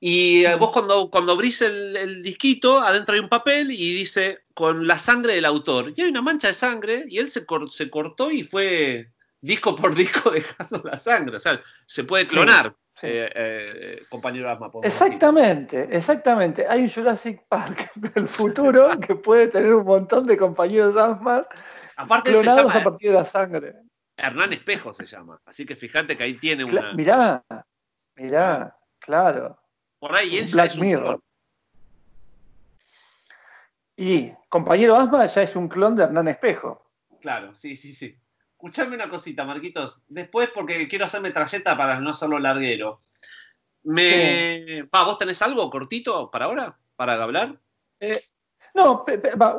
Y eh, vos cuando, cuando abrís el, el disquito, adentro hay un papel y dice con la sangre del autor. Y hay una mancha de sangre y él se, cor- se cortó y fue disco por <laughs> disco dejando la sangre. O sea, se puede clonar, sí. Eh, eh, compañero Asma. podemos decir. Exactamente, exactamente. Hay un Jurassic Park <laughs> del futuro <laughs> que puede tener un montón de compañeros asmas Aparte, se clonados llama a partir de la sangre. Hernán Espejo, se llama. Así que fíjate que ahí tiene Cla- una. mirá, mirá, claro. Por ahí él ya Black es un Mirror. clon. Y compañero Asma ya es un clon de Hernán Espejo. Claro, sí, sí, sí. Escuchame una cosita, Marquitos. Después, porque quiero hacerme trayeta para no hacerlo larguero. Me... Va, ¿Vos tenés algo cortito para ahora? ¿Para hablar? Eh, no,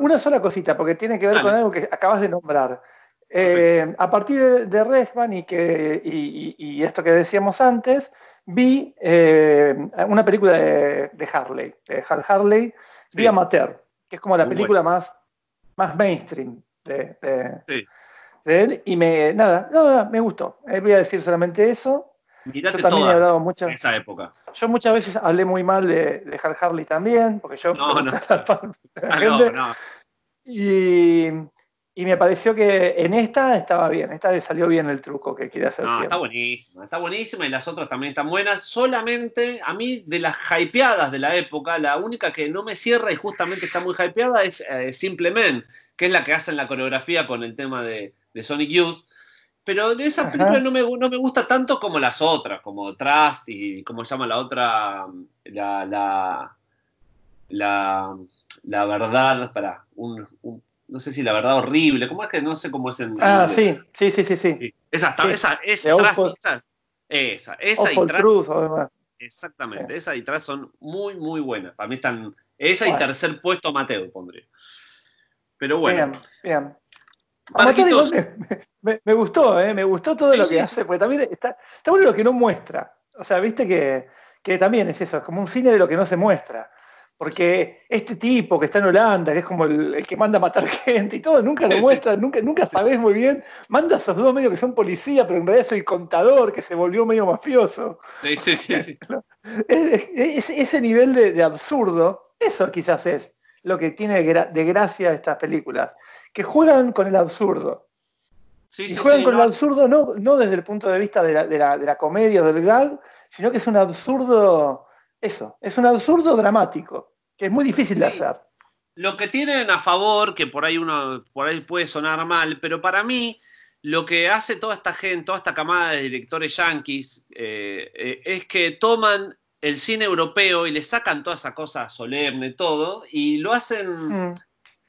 una sola cosita, porque tiene que ver Dale. con algo que acabas de nombrar. Eh, a partir de, Resman y, que, y, esto que decíamos antes, vi eh, una película de, de Harley, de Hal Harley, vi Sí. Amateur, que es como la Muy película más, más mainstream de, de- Sí. De él. Y me, nada, no, me gustó. Eh, voy a decir solamente eso. Yo Mirate también he hablado mucho. en esa época. Yo muchas veces hablé muy mal de, de Hal Harley también, porque yo No, Ah, no. Y, y me pareció que en esta estaba bien, esta le salió bien el truco que quiere hacer No, está buenísima, está buenísima y las otras también están buenas. Solamente a mí, de las hypeadas de la época, la única que no me cierra y justamente está muy hypeada es eh, Simple Men, que es la que hacen la coreografía con el tema de, de Sonic Youth. Pero de esa Ajá. película no me, no me gusta tanto como las otras, como Trust y cómo se llama la otra, la, la, la, la verdad, para un, un- no sé si la verdad horrible, ¿cómo es que no sé cómo es en Ah, sí, sí, sí, sí, sí. Sí, Esa, Sí. esa, es Trust, esa, esa, esa y Trust, Truth exactamente, Sí. esa y Trust son muy, muy buenas. Para mí están, esa y Bueno. tercer puesto Mateo pondría. Pero bueno, Bien, bien. Marquitos. Me, <laughs> me- me gustó, ¿eh? me gustó todo Sí, lo que sí. hace, porque también está, está bueno lo que no muestra. O sea, viste que, que también es eso, es como un cine de lo que no se muestra. Porque este tipo que está en Holanda, que es como el, el que manda a matar <laughs> gente y todo, nunca lo Sí. muestra, nunca, nunca sabés muy bien. Manda a esos dos medios que son policía, pero en realidad es el contador que se volvió medio mafioso. Sí, sí, sí. <laughs> Es- es- ese nivel de, de absurdo, eso quizás es lo que tiene de, gra- de gracia estas películas, que juegan con el absurdo. Sí, Y sí, juegan sí, con no, el absurdo no, no desde el punto de vista de la, de la- de la comedia o del gag, sino que es un absurdo, eso, es un absurdo dramático, que es muy difícil de hacer. Lo que tienen a favor, que por ahí uno, por ahí puede sonar mal, pero para mí lo que hace toda esta gente, toda esta camada de directores yanquis, eh, eh, es que toman el cine europeo y le sacan toda esa cosa solemne, todo, y lo hacen, Mm,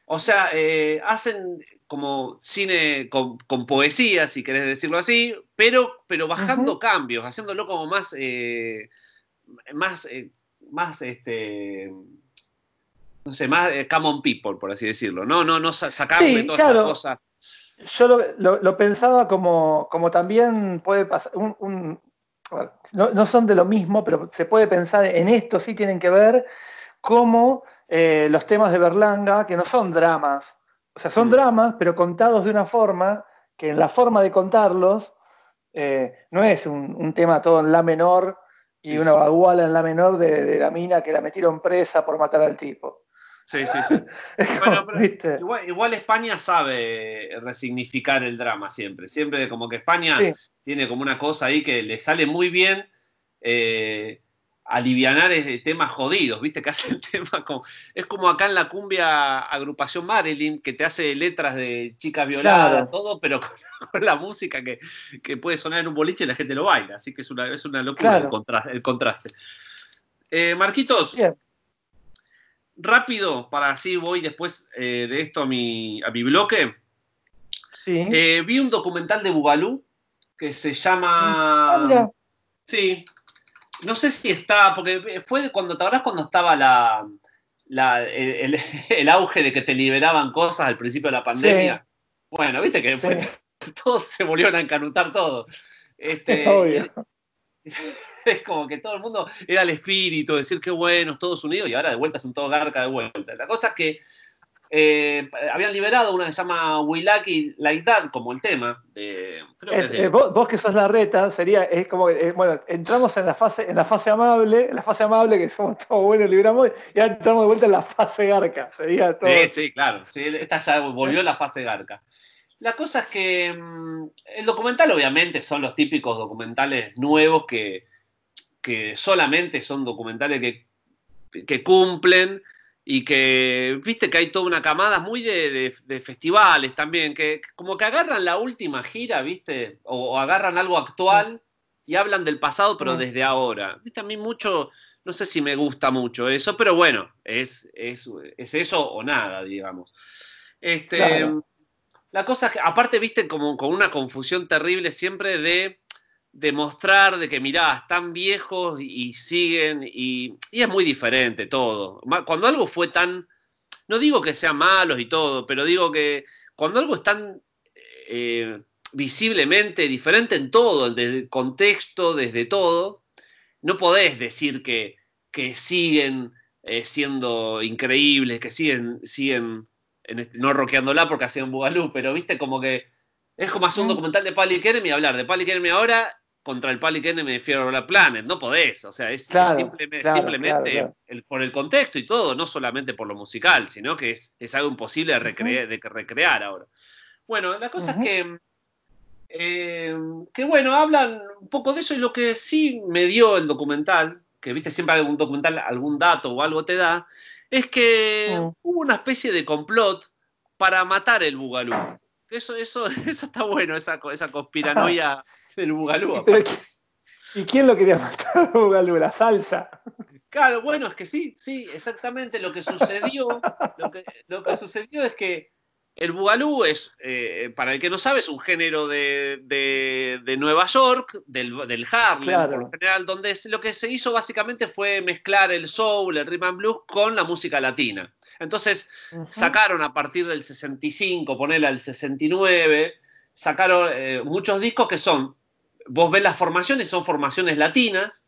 o sea, eh, hacen como cine con, con poesía, si querés decirlo así, pero, pero bajando cambios, haciéndolo como más, eh, más, eh, más, este, no sé, más common people, por así decirlo. No, no, no sa- sacarle Sí, todas claro. esas cosas. Yo lo, lo- lo pensaba como, como también puede pasar, un- no, no son de lo mismo, pero se puede pensar en esto, sí tienen que ver como eh, los temas de Berlanga, que no son dramas, o sea, son Mm. dramas, pero contados de una forma que en la forma de contarlos eh, no es un, un tema todo en la menor y Sí, una sí. baguala en la menor de, de la mina que la metieron presa por matar al tipo. Sí, sí, sí. <laughs> Bueno, pero igual, igual España sabe resignificar el drama siempre. Siempre como que España Sí. tiene como una cosa ahí que le sale muy bien eh, alivianar eh, temas jodidos, ¿viste? <laughs> Que hace el tema como... Es como acá en la cumbia agrupación Marilyn, que te hace letras de chicas violadas, Claro. todo, pero <laughs> con, la música que, que puede sonar en un boliche y la gente lo baila. Así que es una, es una locura Claro. el, contra- el contraste. Eh, Marquitos, Bien. Rápido, para así voy después eh, de esto a mi, a mi bloque. Sí. Eh, vi un documental de Bugalú que se Ah, llama. mira. Sí. No sé si está, porque fue cuando, ¿te acordás cuando estaba la, la- el, el- <laughs> el auge de que te liberaban cosas al principio de la pandemia? Bueno, viste que después <laughs> todos se volvieron a encanutar todo. Este, <laughs> Obvio. <laughs> es como que todo el mundo era el espíritu, decir qué bueno, todos unidos, y ahora de vuelta son todos garca de vuelta. La cosa es que eh, habían liberado una que se llama We It Like That, como el tema. De, creo que Es, es de- eh, vos, vos que sos la reta, sería, es como, que, eh, bueno, entramos en la fase, en la fase amable, en la fase amable que somos todos buenos, libramos, y ahora entramos de vuelta en la fase garca, sería todo. Sí, sí, claro. Sí, esta ya volvió la fase garca. La cosa es que mm, el documental, obviamente, son los típicos documentales nuevos que, que solamente son documentales que, que cumplen y que, viste que hay toda una camada muy de, de- de festivales también, que como que agarran la última gira, viste, o, o agarran algo actual y hablan del pasado, pero Mm. desde ahora. Viste, a mí mucho, no sé si me gusta mucho eso, pero bueno, es, es, es eso o nada, digamos. Este, Claro. La cosa es que, aparte, viste, como con una confusión terrible siempre de demostrar de que, mirá, están viejos y siguen, y, y es muy diferente todo. Cuando algo fue tan, no digo que sean malos y todo, pero digo que cuando algo es tan eh, visiblemente diferente en todo, desde el contexto, desde todo, no podés decir que, que siguen eh, siendo increíbles, que siguen, siguen en este- no roqueándola porque hacían Bugalú, pero viste como que es como hacer un documental de Enemy y hablar de Public Enemy ahora contra el Public Enemy de Fear of the Planet, no podés, o sea, es, claro, simplemente claro, el- por el contexto y todo, no solamente por lo musical, sino que es, es algo imposible de, recrear ahora. Bueno, la cosa es que, eh, que bueno, hablan un poco de eso y lo que sí me dio el documental, que viste siempre algún documental, algún dato o algo te da, es que Mm. hubo una especie de complot para matar el Bugalú. Eso, eso, <laughs> eso está bueno, esa, esa conspiranoia del Bugalú. ¿Y, pero qui- ¿y quién lo quería matar, <laughs> Bugalú? La salsa. Claro, bueno, es que sí, sí, exactamente lo que sucedió, lo que, lo que sucedió es que el bugalú es, eh, para el que no sabe, es un género de, de- de Nueva York, del, del Harlem, Claro. por lo general, donde es- lo que se hizo básicamente fue mezclar el soul, el rhythm and blues con la música latina. Entonces, Ujú. sacaron a partir del 65, ponele al 69, sacaron eh, muchos discos que son vos ves las formaciones, son formaciones latinas,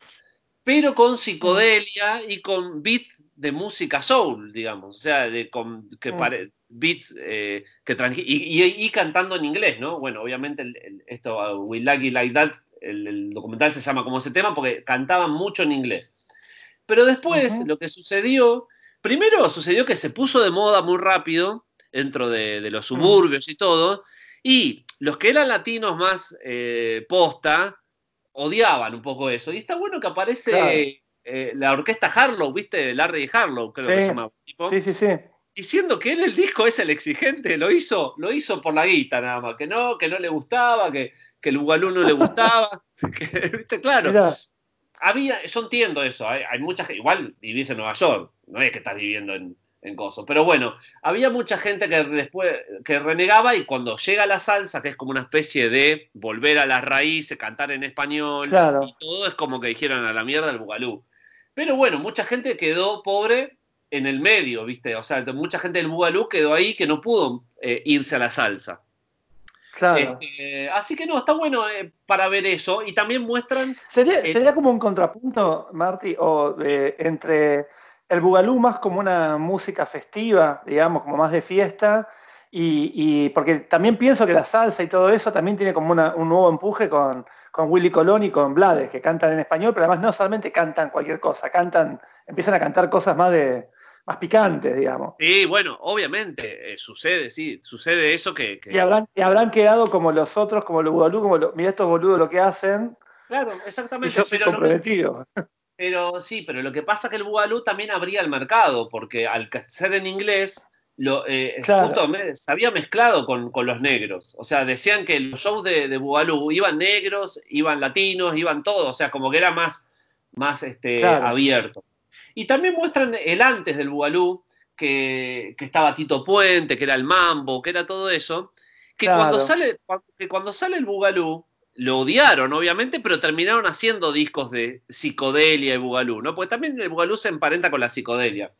pero con psicodelia y con beat de música soul, digamos, o sea, de, con, que Mm. pare- beats eh, que y, y- y cantando en inglés, ¿no? Bueno, obviamente el- el- esto, uh, We Like It Like That, el, el documental se llama como ese tema porque cantaban mucho en inglés. Pero después lo que sucedió, primero sucedió que se puso de moda muy rápido dentro de, de los suburbios y todo, y los que eran latinos más eh, posta odiaban un poco eso. Y está bueno que aparece Claro. eh, la orquesta Harlow, ¿viste? Larry Harlow, creo que se llama. tipo, Sí, sí, sí. Diciendo que él el disco es el exigente, lo hizo, lo hizo por la guita nada más, que no, que no le gustaba, que, que el Bugalú no le gustaba, <laughs> que, ¿viste? Claro Mirá, había, yo entiendo eso, hay, hay mucha gente, igual vivís en Nueva York, no es que estás viviendo en, en Coso, pero bueno, había mucha gente que después, que renegaba y cuando llega la salsa, que es como una especie de volver a las raíces, cantar en español, Claro. y todo es como que dijeron a la mierda el bugalú. Pero bueno, mucha gente quedó pobre en el medio, ¿viste? O sea, mucha gente del bugalú quedó ahí que no pudo eh, irse a la salsa. claro. Este, así que no, está bueno eh, para ver eso. Y también muestran ¿Sería, eh, sería como un contrapunto, Marty, o eh, entre el bugalú más como una música festiva, digamos, como más de fiesta, y, y- porque también pienso que la salsa y todo eso también tiene como una- un nuevo empuje con, con Willy Colón y con Blades, que cantan en español, pero además no solamente cantan cualquier cosa, cantan, empiezan a cantar cosas más de más picantes, digamos. Sí, bueno, obviamente, eh, sucede, sí, sucede eso que... que- Y habrán, y habrán quedado como los otros, como los bugalú, como lo- mira estos boludos lo que hacen, Claro, y exactamente. yo soy Pero, lo que- comprometido. Pero sí, pero lo que pasa es que el Bugalú también abría el mercado, porque al ser en inglés, lo, eh, Claro. justo me- se había mezclado con, con los negros. O sea, decían que los shows de, de Bugalú iban negros, iban latinos, iban todos, o sea, como que era más, más este, Claro. abierto. Y también muestran el antes del Bugalú, que, que estaba Tito Puente, que era el Mambo, que era todo eso, que Claro. cuando sale, que cuando sale el Bugalú, lo odiaron, obviamente, pero terminaron haciendo discos de psicodelia y Bugalú, ¿no? Porque también el Bugalú se emparenta con la psicodelia.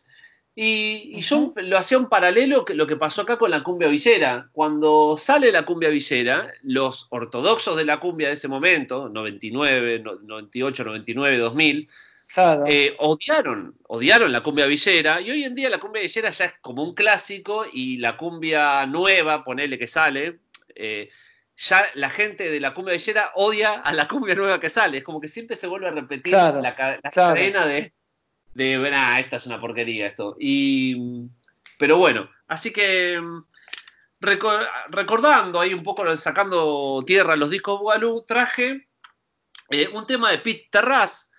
Y, y yo lo hacía un paralelo que lo que pasó acá con la cumbia villera. Cuando sale la cumbia villera, los ortodoxos de la cumbia de ese momento, 99, no- 98, 99, 2000, Claro. eh, odiaron, odiaron la cumbia villera y hoy en día la cumbia villera ya es como un clásico y la cumbia nueva, ponele que sale, eh, ya la gente de la cumbia villera odia a la cumbia nueva que sale, es como que siempre se vuelve a repetir Claro, la, ca- la claro. cadena de, de "Nah, esta es una porquería esto. Y, pero bueno, así que mm, reco- recordando ahí un poco, sacando tierra los discos Bugalú, traje eh, un tema de Pete Terraz,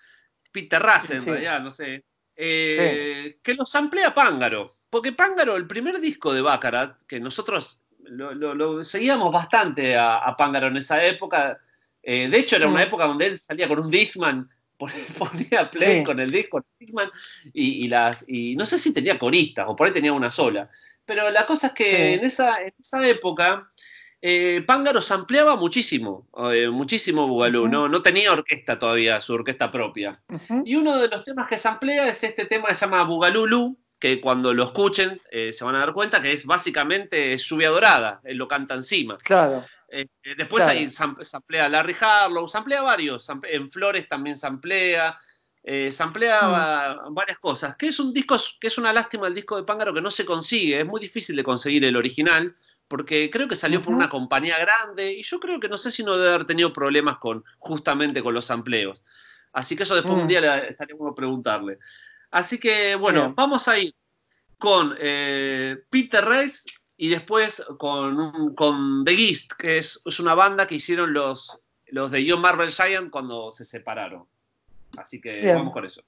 Pete Terraz en Sí. realidad, no sé, eh, que los samplea Pángaro. Porque Pángaro, el primer disco de Baccarat, que nosotros lo, lo- lo seguíamos bastante a, a Pángaro en esa época, eh, de hecho era una época donde él salía con un Discman, <laughs> pon- ponía play Sí. con el disco, Discman, y, y las, y no sé si tenía coristas o por ahí tenía una sola. Pero la cosa es que Sí. en, esa, en esa época eh, Pángaro sampleaba muchísimo, eh, muchísimo Bugalú. ¿no? no tenía orquesta todavía, su orquesta propia. Y uno de los temas que samplea es este tema que se llama Bugalulu, que cuando lo escuchen eh, se van a dar cuenta que es básicamente lluvia dorada, él lo canta encima. Claro. Eh, eh, después Claro. ahí sam- samplea Larry Harlow, samplea varios, en Flores también samplea, eh, samplea Mm. va- varias cosas. Que es un disco, que es una lástima el disco de Pángaro que no se consigue, es muy difícil de conseguir el original, porque creo que salió por una compañía grande y yo creo que no sé si no debe haber tenido problemas con justamente con los sampleos. Así que eso después un Mm. día le estaría bueno preguntarle. Así que bueno, Bien. vamos a ir con eh, Peter Reis y después con, con The Gist, que es, es una banda que hicieron los, los de John Marvel Giant cuando se separaron. Así que Bien. vamos con eso.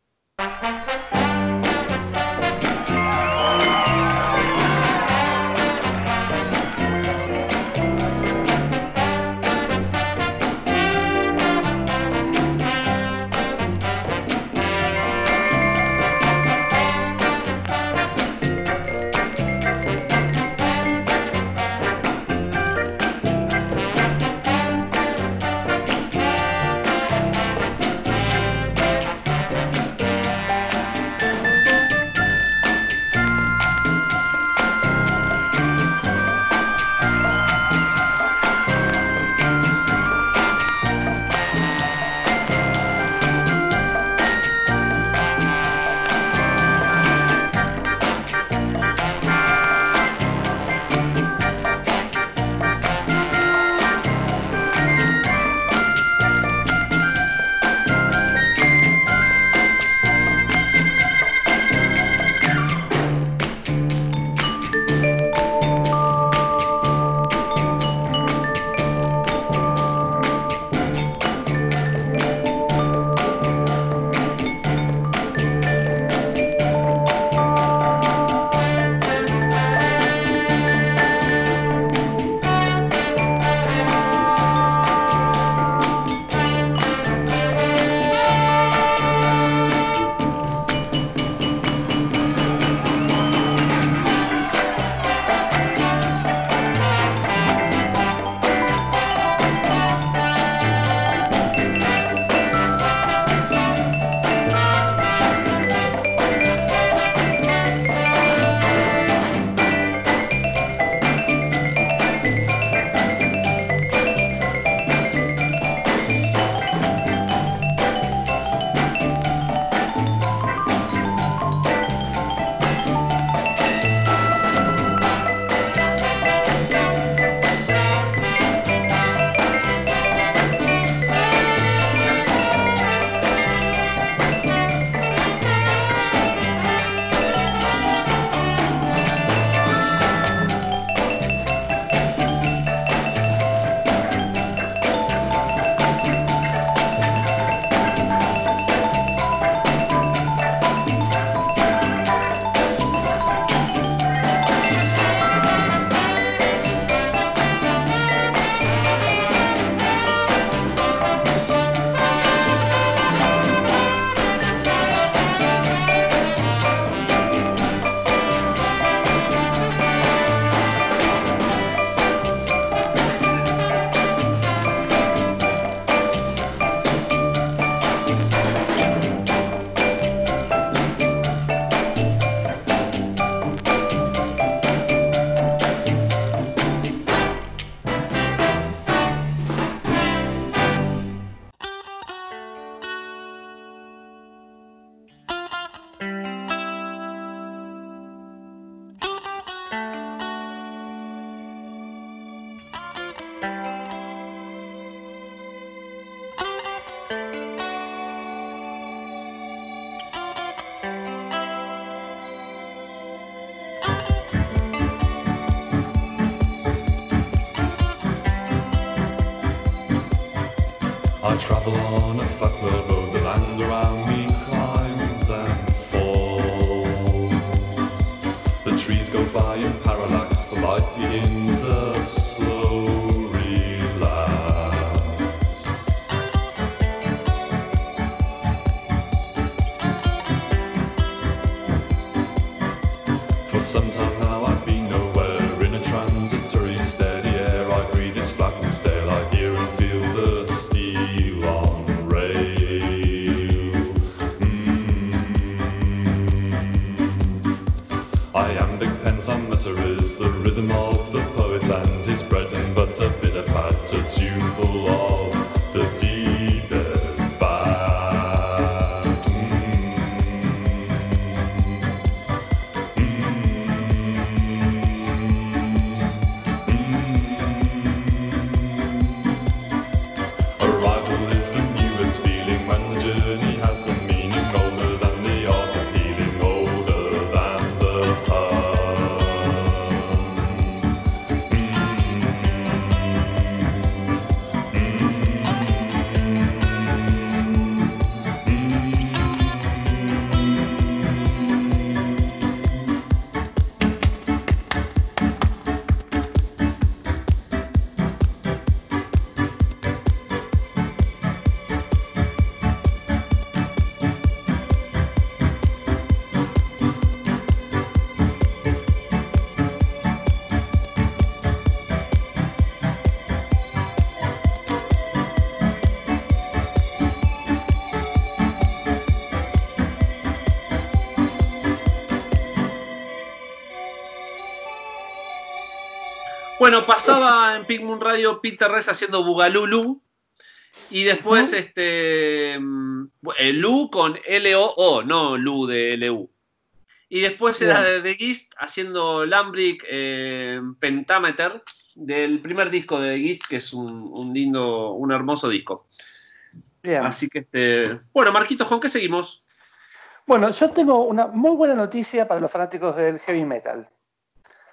Bueno, pasaba en Pink Moon Radio Peter Rez haciendo Bugalulu. Y después, este. El Lu con L-O-O, no Lu de L-U. Y después era de The Gist haciendo Lambrick eh, Pentameter del primer disco de The Gist, que es un, un lindo, un hermoso disco. Bien. Así que, este. Bueno, Marquitos, ¿con qué seguimos? Bueno, yo tengo una muy buena noticia para los fanáticos del heavy metal.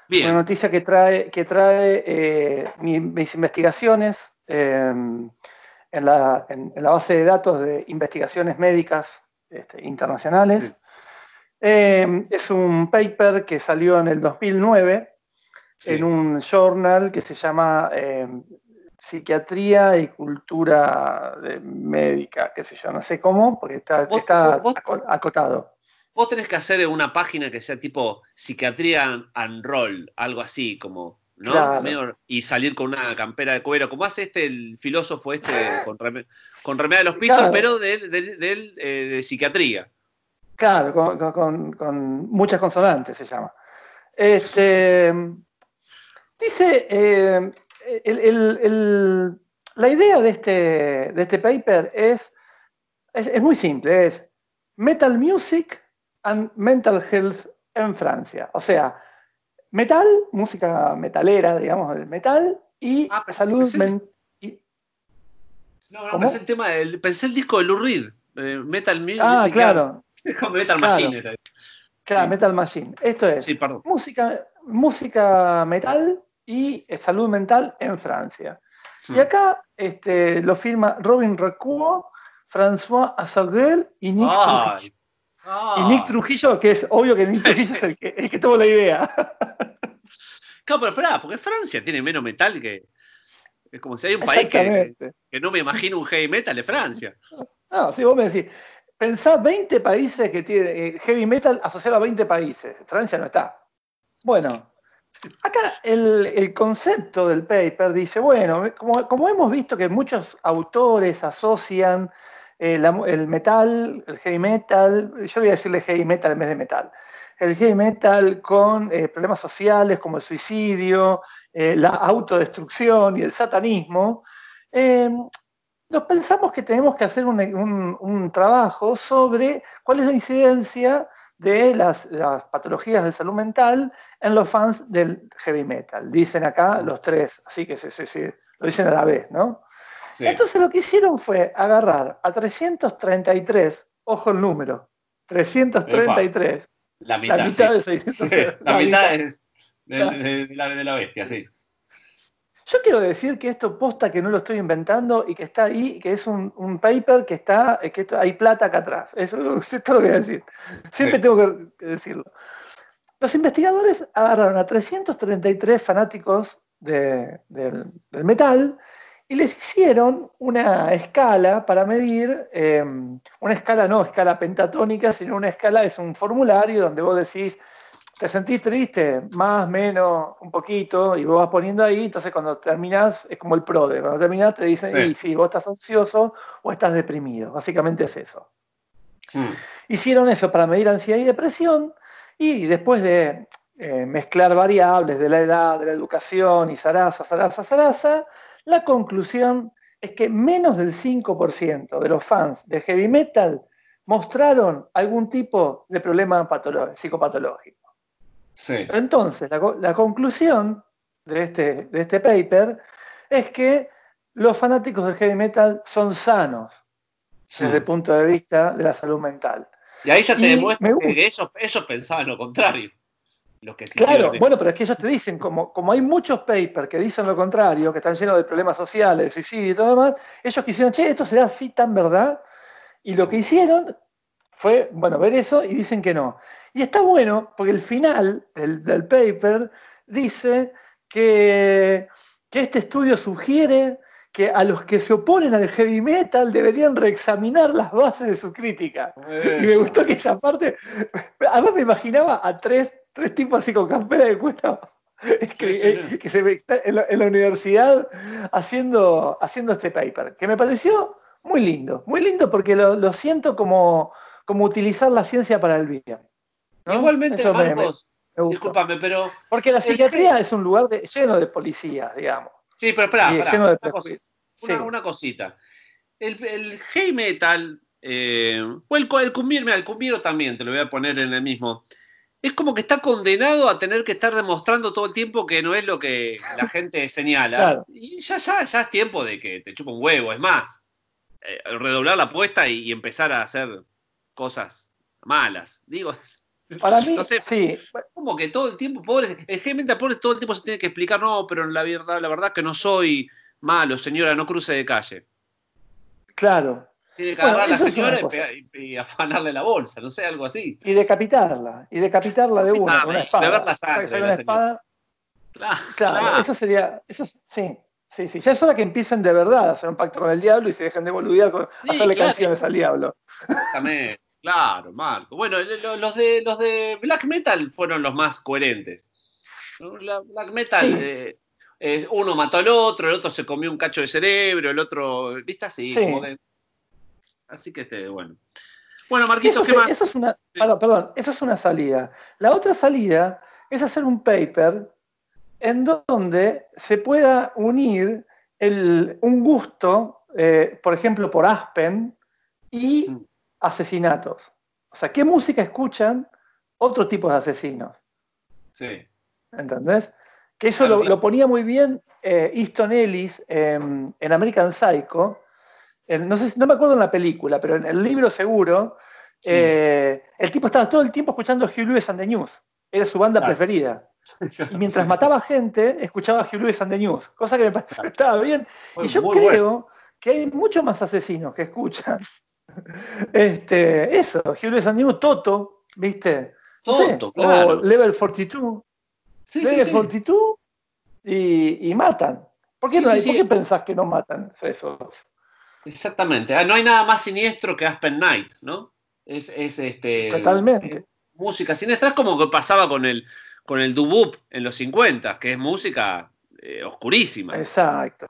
Bien. Una noticia que trae, que trae eh, mi- mis investigaciones eh, en, la, en- en la base de datos de investigaciones médicas este, internacionales. Sí. Eh, es un paper que salió en el 2009 Sí. en un journal que se llama eh, Psiquiatría y Cultura de Médica, qué sé yo, no sé cómo, porque está, Vos- está vos- acotado. Vos tenés que hacer una página que sea tipo psiquiatría and roll, algo así, como, ¿no? Claro. Y salir con una campera de cuero, como hace este el filósofo este con, reme- con remera de los Claro. pero de, de- de- eh, de psiquiatría. Claro, con, con- con- con muchas consonantes se llama. Este, dice, eh, el- el- el- la idea de este, de este paper es, es, es muy simple, es Metal Music and Mental Health en Francia. O sea, metal, música metalera, digamos, del metal, y Ah, pensé- salud mental. No, no, pensé el tema, del- pensé el disco de Lou Reed, eh, Metal Music. Ah, claro, Metal Claro. Machine era. claro, Sí. Metal Machine. Esto es Sí, perdón. música, música metal y salud mental en Francia. Hmm. Y acá este, lo firma Robin Recuo, François Azagrel y Nick Ay. Trujillo. Ah. Y Nick Trujillo, que es obvio que Nick <laughs> Trujillo es el que, el que tuvo la idea. <laughs> Claro, pero esperá, porque Francia tiene menos metal que. Es como si hay un país que, no me imagino un heavy metal de Francia. No, si vos me decís, pensá 20 países que tienen eh, heavy metal asociado a 20 países. Francia no está. Bueno, acá el, el concepto del paper dice, bueno, como, como hemos visto que muchos autores asocian eh, el metal, el heavy metal, yo voy a decirle heavy metal en vez de metal, el heavy metal con eh, problemas sociales como el suicidio, eh, la autodestrucción y el satanismo, eh, nos pensamos que tenemos que hacer un trabajo sobre cuál es la incidencia de las, las patologías de salud mental en los fans del heavy metal. Dicen acá los tres, así que sí, sí, sí, lo dicen a la vez, ¿no? Sí. Entonces lo que hicieron fue agarrar a 333, ojo el número, 333, la mitad. la mitad sí. de 600. Sí, la mitad es de, de- de la, de la bestia, sí. Yo quiero decir que esto posta que no lo estoy inventando y que está ahí, que es un, un paper que está, eh, que esto- hay plata acá atrás. Eso, eso <laughs> es todo lo que voy a decir. Siempre Sí. tengo que, que decirlo. Los investigadores agarraron a 333 fanáticos de- del, del metal y les hicieron una escala para medir, eh, una escala no escala pentatónica, sino una escala es un formulario donde vos decís, ¿te sentís triste? Más, menos, un poquito, y vos vas poniendo ahí, entonces cuando terminás, es como el PRODE, cuando terminás te dicen, Sí. y sí, vos estás ansioso o estás deprimido, básicamente es eso. Mm. Hicieron eso para medir ansiedad y depresión y después de eh, mezclar variables de la edad, de la educación y zaraza, zaraza, zaraza, la conclusión es que menos del 5% de los fans de heavy metal mostraron algún tipo de problema psicopatológico. Sí. Entonces, la, co- la conclusión de este, de este paper es que los fanáticos del heavy metal son sanos desde el punto de vista de la salud mental. Y ahí ya te demuestra que ellos, ellos pensaban lo contrario. Los que Claro, bueno, pero es que ellos te dicen, como, como hay muchos papers que dicen lo contrario, que están llenos de problemas sociales, de suicidio y todo lo demás, ellos quisieron, che, esto será así tan verdad. Y lo que hicieron fue, bueno, ver eso y dicen que no. Y está bueno porque el final del, del paper dice que, que este estudio sugiere que a los que se oponen al heavy metal deberían reexaminar las bases de su crítica. Y me gustó que esa parte. Además, me imaginaba a tres, tres tipos así con campera de cuero. escri- Sí, sí, sí. eh, que se ve en la, en la universidad haciendo, haciendo este paper, que me pareció muy lindo, muy lindo porque lo, lo siento como, como utilizar la ciencia para el bien. ¿no? Igualmente, Eso me- Marcos, me discúlpame, pero. Porque la el psiquiatría es un lugar de- lleno de policías, digamos, Sí, pero espera, espera, una, cosita. El, el heavy metal, eh, o el, co- el cumbir, mira, el cumbiro también, te lo voy a poner en el mismo. Es como que está condenado a tener que estar demostrando todo el tiempo que no es lo que la gente señala. Claro. Y ya, ya, ya es tiempo de que te chupa un huevo. Es más, eh, redoblar la apuesta y, y empezar a hacer cosas malas. Digo, Para mí, <laughs> No sé. sí, como que todo el tiempo, pobre, heavy metal pobre todo el tiempo se tiene que explicar, no, pero la verdad, la verdad que no soy malo, señora, no cruce de calle. claro. Tiene que Bueno, agarrar a la señora y, afanarle la bolsa, no sé, algo así. Y decapitarla, y decapitarla de una, con una Decapitarla, espada. beber la sangre la una espada. Claro, Claro, claro. eso sería, eso sí, sí, sí. Ya es hora que empiecen de verdad a hacer un pacto con el diablo y se dejen de boludear con Sí, hacerle claro. canciones al diablo. Exactamente. Claro, Marco. Bueno, lo- los de, los de Black Metal fueron los más coherentes. La Black Metal, Sí. eh, eh, uno mató al otro, el otro se comió un cacho de cerebro, el otro, ¿viste? Así, Sí. como Así que, este, bueno. Bueno, Marquitos, Eso, ¿qué más? eso es una, perdón, perdón, eso es una salida. La otra salida es hacer un paper en donde se pueda unir el- un gusto, eh, por ejemplo, por Aspen y Mm. asesinatos. O sea, ¿qué música escuchan otro tipo de asesinos? Sí. ¿Entendés? Que eso lo, ponía muy bien eh, Easton Ellis en American Psycho. En- no, sé, no me acuerdo en la película, pero en el libro seguro, Sí. eh, el tipo estaba todo el tiempo escuchando Hugh Lewis and the News. Era su banda Claro. preferida. <laughs> Y mientras Sí, mataba gente, escuchaba Hugh Lewis and the News. Cosa que me pareció que estaba bien. Y yo creo bueno. que hay muchos más asesinos que escuchan. <laughs> Este, eso, Hugh Lewis and the News, Toto, ¿viste? No sé, Toto, claro. O Level 42. Sí, Level sí. 42 y, y matan. ¿Por qué, no por qué pensás que no matan esos? Exactamente. Ah, No hay nada más siniestro que Aspen Night, ¿no? Es, es este. Totalmente. música siniestra. Es como que pasaba con el, con el Dubub en los 50, que es música eh, oscurísima. Exacto,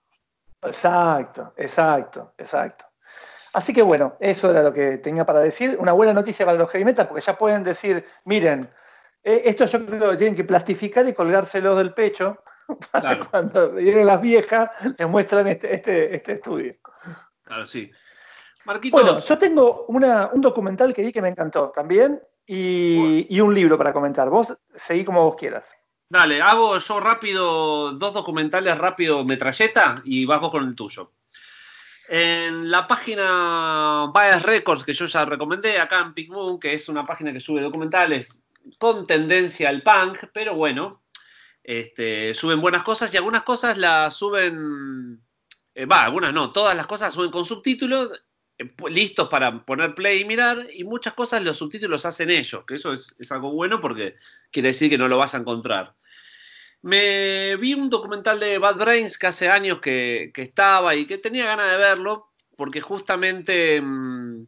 exacto, exacto, exacto. Así que bueno, eso era lo que tenía para decir. Una buena noticia para los heavy metal, porque ya pueden decir, miren, eh, esto yo creo que tienen que plastificar y colgárselos del pecho <laughs> para Claro. cuando vienen las viejas les muestran este, este, este estudio. Claro, sí. Marquitos, Bueno, yo tengo una- un documental que vi que me encantó también y, y un libro para comentar. Vos seguí como vos quieras. dale, hago yo rápido, dos documentales rápido, metralleta, y vas vos con el tuyo. En la página Bias Records, que yo ya recomendé acá en Pink Moon, que es una página que sube documentales con tendencia al punk, pero bueno, Este, suben buenas cosas y algunas cosas las suben, eh, va, algunas no, todas las cosas suben con subtítulos eh, listos para poner play y mirar y muchas cosas los subtítulos hacen ellos, que eso es, algo bueno porque quiere decir que no lo vas a encontrar. Me vi un documental de Bad Brains que hace años que, que estaba y que tenía ganas de verlo porque justamente mm,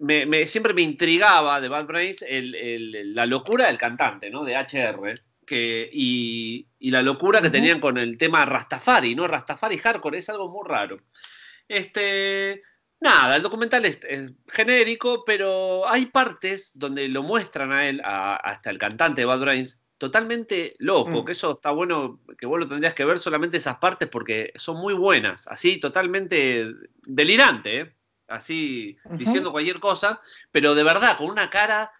me- siempre me intrigaba de Bad Brains la locura del cantante, ¿no? De HR. Que, y, y la locura que tenían con el tema Rastafari, ¿no? Rastafari hardcore es algo muy raro. Este, nada, el documental es, es genérico, pero hay partes donde lo muestran a él, a- hasta el cantante de Bad Brains, totalmente loco, Mm. que eso está bueno, que vos lo tendrías que ver solamente esas partes porque son muy buenas, así totalmente delirante, ¿eh? así diciendo cualquier cosa, pero de verdad, con una cara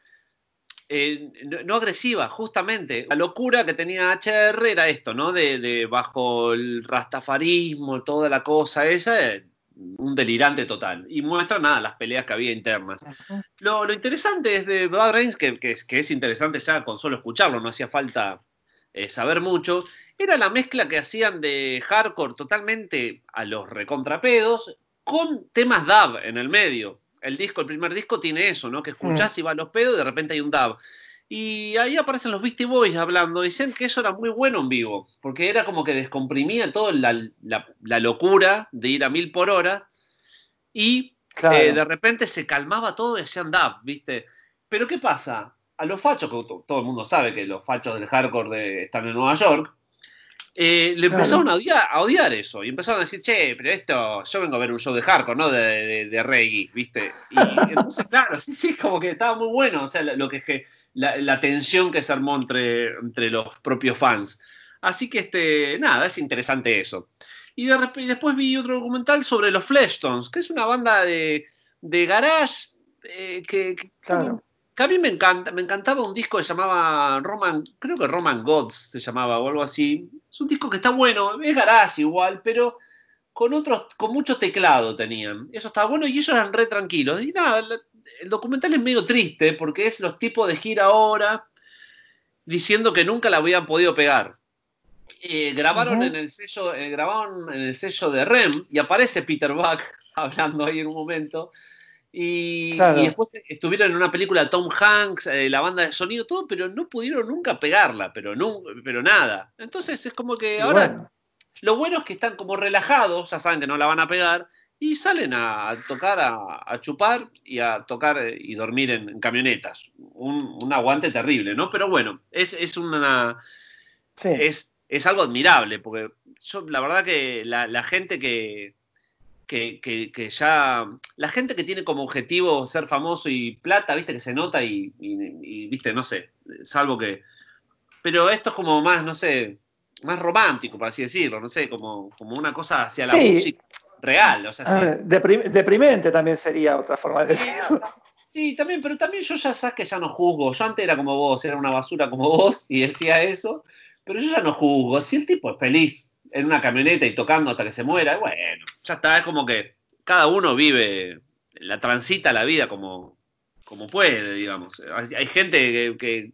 eh, no, agresiva, justamente. La locura que tenía HR era esto, ¿no? De, de bajo el rastafarismo, toda la cosa esa, eh, un delirante total. Y muestra nada, las peleas que había internas. Lo, lo interesante es de Bad Brains, que, que es, que es interesante ya con solo escucharlo, no hacía falta eh, saber mucho, era la mezcla que hacían de hardcore totalmente a los recontrapedos con temas dub en el medio. El disco, el primer disco tiene eso, ¿no? Que escuchás y va a los pedos y de repente hay un dub. Y ahí aparecen los Beastie Boys hablando. Dicen que eso era muy bueno en vivo, porque era como que descomprimía toda la, la- la locura de ir a mil por hora y Claro. eh, de repente se calmaba todo y hacían dub, ¿viste? Pero ¿qué pasa? A los fachos, que to- todo el mundo sabe que los fachos del hardcore de- están en Nueva York, eh, le Claro. empezaron a odiar, a odiar eso. Y empezaron a decir, che, pero esto, yo vengo a ver un show de hardcore, no de, de, de reggae, ¿viste? Y <laughs> entonces, claro, sí, sí, como que estaba muy bueno, o sea, lo que, que la, la tensión que se armó entre, entre los propios fans. Así que, este, nada, es interesante eso. Y de y después vi otro documental sobre los Fleshtones, que es una banda de, de garage eh, que, que- Claro. Que a mí me encanta, me encantaba un disco que se llamaba Roman, creo que Roman Gods se llamaba o algo así. Es un disco que está bueno, es garage igual, pero con otros, con mucho teclado tenían. Eso estaba bueno y ellos eran re tranquilos. Y nada, el documental es medio triste porque es los tipos de gira ahora diciendo que nunca la habían podido pegar. Eh, grabaron en el sello, eh, grabaron en el sello de Rem y aparece Peter Buck <laughs> hablando ahí en un momento. Y, Claro. y después estuvieron en una película Tom Hanks, eh, la banda de sonido, todo, pero no pudieron nunca pegarla, pero, nu- pero nada. Entonces es como que Y ahora bueno, lo bueno es que están como relajados, ya saben que no la van a pegar, y salen a, a tocar, a, a chupar y a tocar eh, y dormir en, en camionetas. Un, un aguante terrible, ¿no? Pero bueno, es, es una. sí. Es, es algo admirable, porque yo, la verdad que la, la gente que, que, que- que ya. La gente que tiene como objetivo ser famoso y plata, viste, que se nota y, y- y, viste, no sé, salvo que. Pero esto es como más, no sé, más romántico, por así decirlo, no sé, como, como una cosa hacia la Sí. música real, o sea, sí. Ah, deprim- deprimente también sería otra forma de decirlo. Sí, también, pero también yo ya sabes que ya no juzgo. Yo antes era como vos, era una basura como vos y decía eso, pero yo ya no juzgo. Si el tipo es feliz en una camioneta y tocando hasta que se muera, bueno, ya está, es como que cada uno vive, la transita la vida como, como puede, digamos. Hay, hay gente que, que,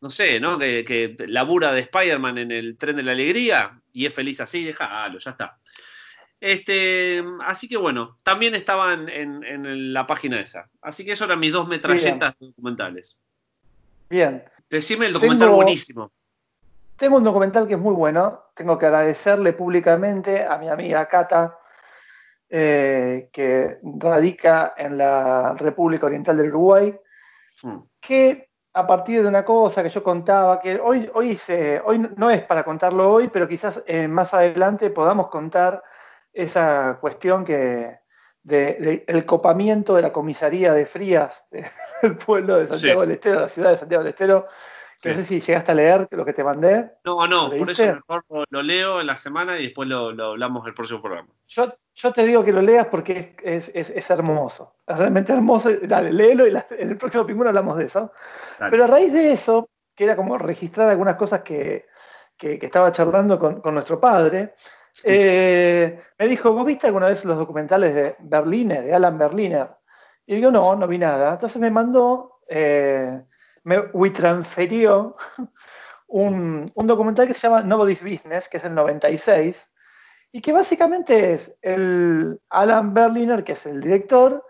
no sé, ¿no? Que, que labura de Spider-Man en el tren de la alegría y es feliz así, déjalo, ya está. Este, así que bueno, también estaban en, en la página esa. Así que eso eran mis dos metralletas documentales. Bien. Decime el documental Tengo- buenísimo. Tengo un documental que es muy bueno. Tengo que agradecerle públicamente a mi amiga Cata, eh, que radica en la República Oriental del Uruguay, Mm. que a partir de una cosa que yo contaba, que hoy, hoy, se- hoy no es para contarlo hoy, pero quizás eh, más adelante podamos contar esa cuestión que de, de el copamiento de la comisaría de Frías <laughs> del pueblo de Santiago Sí. del Estero, la ciudad de Santiago del Estero. No sé si llegaste a leer lo que te mandé. No, no, ¿Lo por eso mejor lo, lo leo en la semana y después lo, lo hablamos el próximo programa. Yo, yo te digo que lo leas porque es, es- es- hermoso. Es realmente hermoso. Dale, léelo y la- en el próximo pingüino hablamos de eso. Dale. Pero a raíz de eso, que era como registrar algunas cosas que, que- que estaba charlando con, con nuestro padre, eh, me dijo, ¿vos viste alguna vez los documentales de Berliner, de Alan Berliner? Y digo, no, no vi nada. Entonces me mandó, eh, me transferió <laughs> un, un documental que se llama Nobody's Business, que es el 96, y que básicamente es el Alan Berliner, que es el director,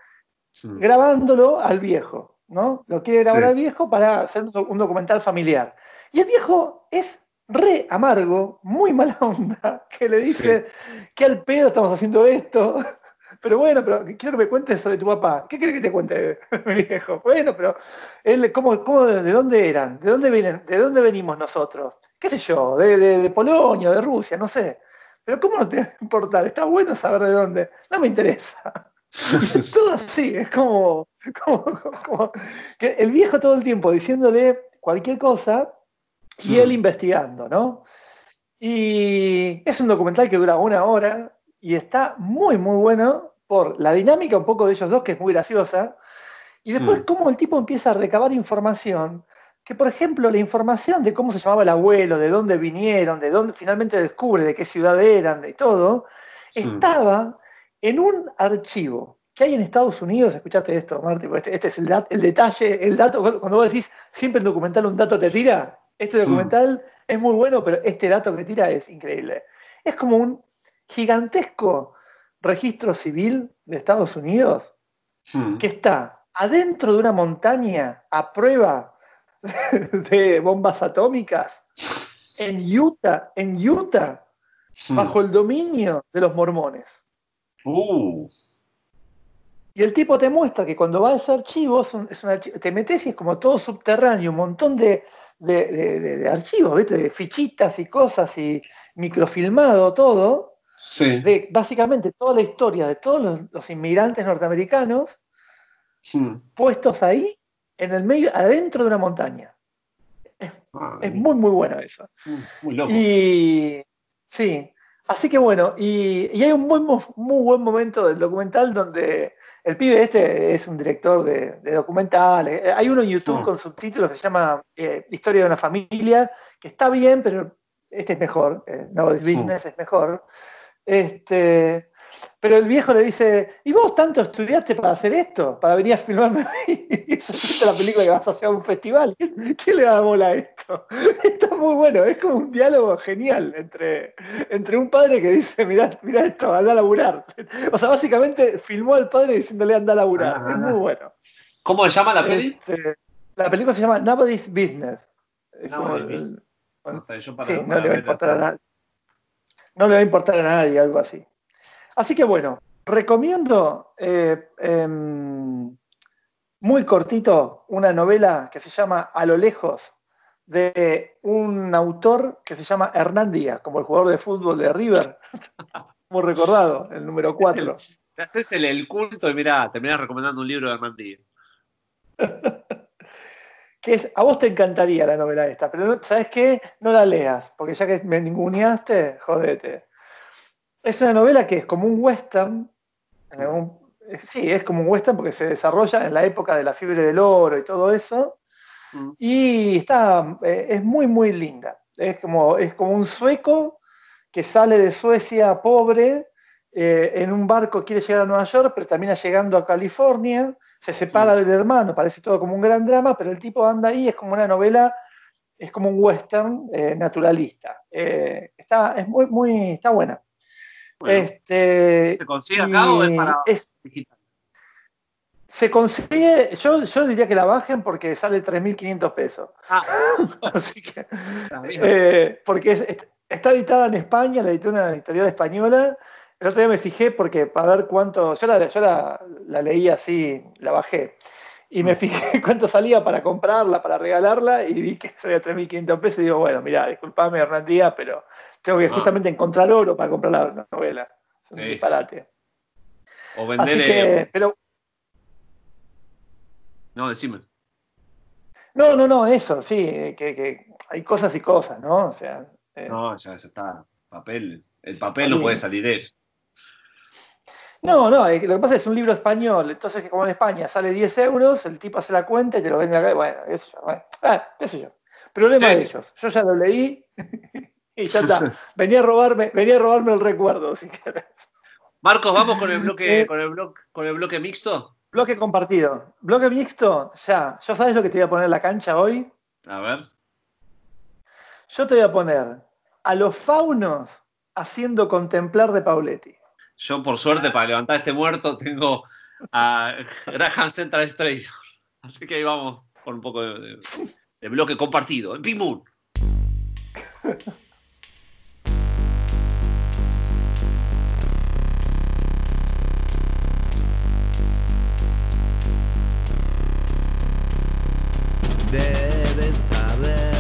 Mm. grabándolo al viejo, ¿no? Lo quiere grabar Sí. al viejo para hacer un, documental familiar. Y el viejo es re amargo, muy mala <laughs> onda, que le dice, ¿qué al pedo estamos haciendo esto? <laughs> Pero bueno, pero quiero que me cuentes sobre tu papá. ¿Qué quieres que te cuente, <laughs> mi viejo? Bueno, pero él, ¿cómo, cómo, ¿de dónde eran? ¿De dónde vienen? ¿De dónde venimos nosotros? ¿Qué sé yo? ¿De, de, de Polonia, de Rusia? No sé. Pero ¿cómo no te va a importar? Está bueno saber de dónde. No me interesa. <laughs> todo así, es como, como, como que el viejo todo el tiempo diciéndole cualquier cosa y él Mm. investigando, ¿no? Y es un documental que dura una hora y está muy, muy bueno por la dinámica un poco de ellos dos, que es muy graciosa, y después Mm. cómo el tipo empieza a recabar información, que por ejemplo la información de cómo se llamaba el abuelo, de dónde vinieron, de dónde finalmente descubre de qué ciudad eran, de todo, estaba en un archivo que hay en Estados Unidos, escuchaste esto, Marti, este, este es el, dat- el detalle, el dato, cuando vos decís siempre el documental un dato te tira, este documental es muy bueno, pero este dato que tira es increíble. Es como un gigantesco registro civil de Estados Unidos Mm. que está adentro de una montaña a prueba <laughs> de bombas atómicas en Utah, en Utah, Mm. bajo el dominio de los mormones. Uh, Y el tipo te muestra que cuando va a ese archivo, es un- es un archi- te metes y es como todo subterráneo, un montón de, de- de- de- de archivos, ¿viste? de fichitas y cosas y microfilmado, todo, sí. de básicamente toda la historia de todos los, los inmigrantes norteamericanos Mm. puestos ahí, en el medio, adentro de una montaña. Es muy, muy bueno eso. mm, muy loco. Y sí, así que bueno, y, y hay un mo- muy buen momento del documental donde el pibe este es un director de, de documentales. Eh, Hay uno en YouTube Ah. con subtítulos que se llama eh, Historia de una familia, que está bien, pero este es mejor. eh, Nobody's Business es mejor. Este, pero el viejo le dice, ¿y vos tanto estudiaste para hacer esto? Para venir a filmarme a mí. <laughs> Y la película que vas a hacer a un festival. <laughs> ¿Quién, le da bola a esto? <laughs> Está muy bueno, es como un diálogo genial entre, entre un padre que dice, mirá, mirá esto, anda a laburar. O sea, básicamente filmó al padre diciéndole anda a laburar. Ah. Es muy bueno. ¿Cómo se llama la peli? Este, la película se llama Nobody's Business. Nobody's Business. No está, yo para- Sí, no le va a importar a nadie. No le va a importar a nadie, algo así. Así que bueno, recomiendo eh, em, muy cortito una novela que se llama A lo lejos de un autor que se llama Hernán Díaz, como el jugador de fútbol de River, <laughs> muy recordado, el número 4. Te haces el, el culto y mirá, terminás recomendando un libro de Hernán Díaz. <laughs> Que es, a vos te encantaría la novela esta, pero no- ¿sabes qué? No la leas, porque ya que me ninguneaste, jodete. Es una novela que es como un western. eh, un- eh, sí, es como un western porque se desarrolla en la época de la fiebre del oro y todo eso. Mm. Y está, eh, es muy, muy linda. Es como, es como un sueco que sale de Suecia pobre, eh, en un barco quiere llegar a Nueva York, pero termina llegando a California, se separa del hermano, parece todo como un gran drama, pero el tipo anda ahí, es como una novela, es como un western eh, naturalista. Eh, está, es muy, muy, está buena. Bueno, este, ¿Se consigue acá o es para es- digital? se consigue, yo, yo diría que la bajen porque sale 3.500 pesos. Ah, <laughs> Así que, eh, porque es- es- está editada en España, la editó una editorial española. El otro día me fijé porque para ver cuánto, yo la, yo la, la leí así, la bajé. Y me fijé <laughs> cuánto salía para comprarla, para regalarla, y vi que <laughs> salía 3.500 pesos. Y digo, bueno, mira, disculpame, Hernán Díaz, pero tengo que Ah. justamente encontrar oro para comprar la, la novela. Es un Sí. disparate. o Así vender. que, pero No, decime. no, no, no, eso, sí, que, que hay cosas y cosas, ¿no? O sea, eh, No, ya, ya está. Papel. El papel no puede salir eso. No, no, lo que pasa es que es un libro español, entonces que como en España sale 10 euros, el tipo hace la cuenta y te lo vende acá, bueno, eso yo, bueno, ah, sé yo. Problema Sí, de ellos. Yo ya lo leí <laughs> y ya está. Venía a robarme, venía a robarme el recuerdo, si querés. Marcos, vamos con el bloque, Eh. con el bloque, con el bloque mixto. Bloque compartido. Bloque mixto, ya. ¿Ya sabes lo que te voy a poner en la cancha hoy? A ver. Yo te voy a poner a los faunos haciendo contemplar de Pauletti. Yo, por suerte, para levantar este muerto, tengo a Graham Central Station. <laughs> Así que ahí vamos con un poco de, bloque compartido. En Moon. Debes saber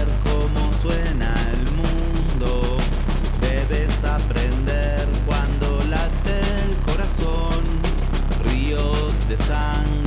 song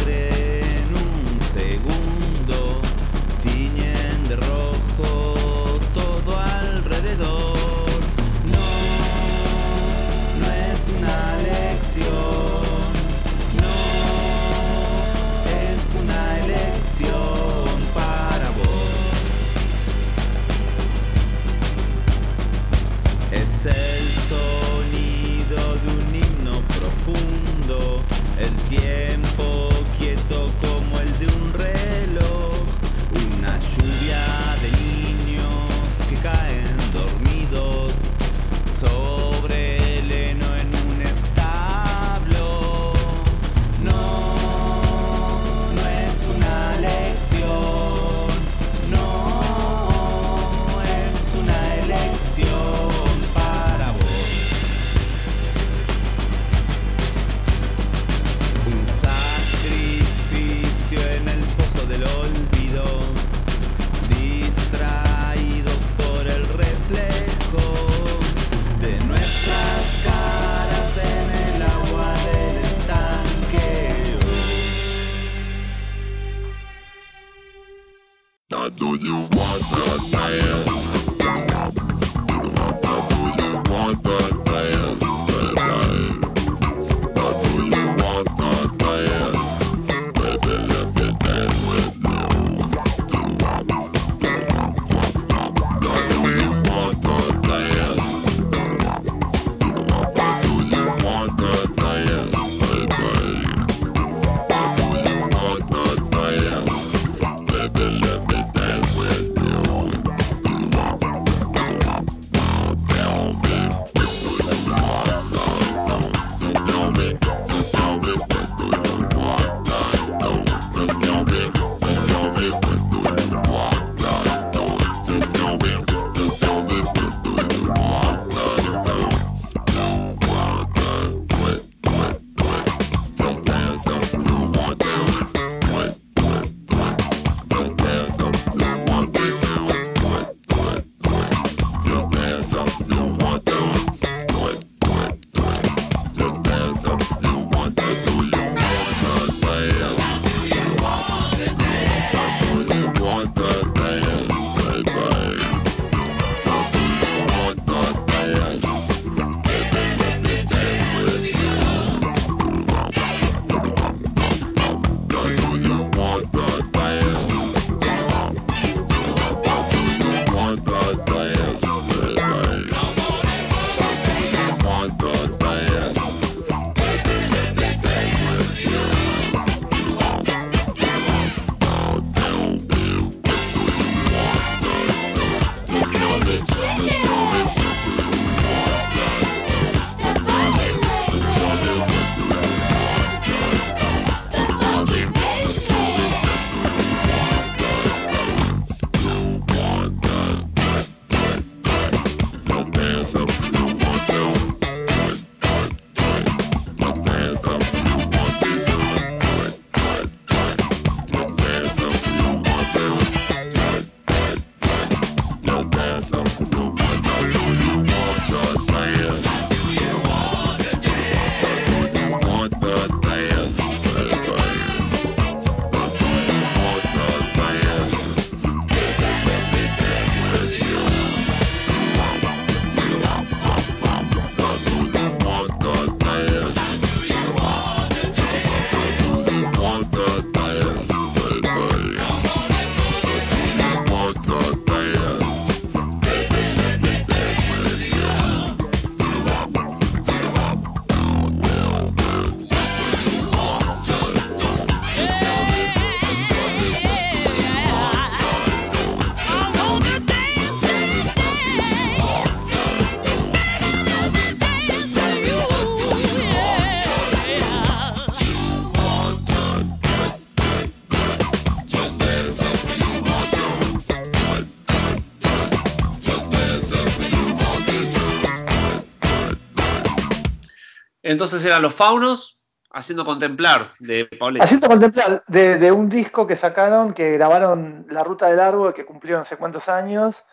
Entonces eran los faunos haciendo contemplar de Paulette. Haciendo contemplar de, de un disco que sacaron, que grabaron La Ruta del Árbol, que cumplieron no sé cuántos años,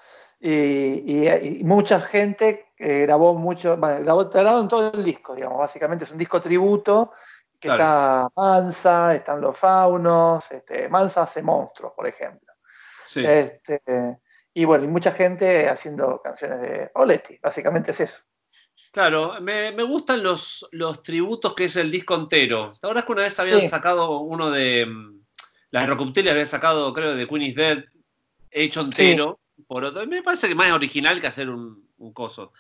y, y- y mucha gente eh, grabó mucho, bueno, grabó, grabaron todo el disco, digamos, básicamente es un disco tributo, que está Mansa, están los faunos, este, Mansa hace monstruos, por ejemplo. Sí. Este, y bueno, y mucha gente haciendo canciones de Pauletti, básicamente es eso. Claro, me, me gustan los, los tributos que es el disco entero. Verdad es que una vez habían Sí. sacado uno de. mm, La Recoptilia había sacado, creo, de Queen is Dead, hecho entero. Por otro. Me parece que más original que hacer un, un coso.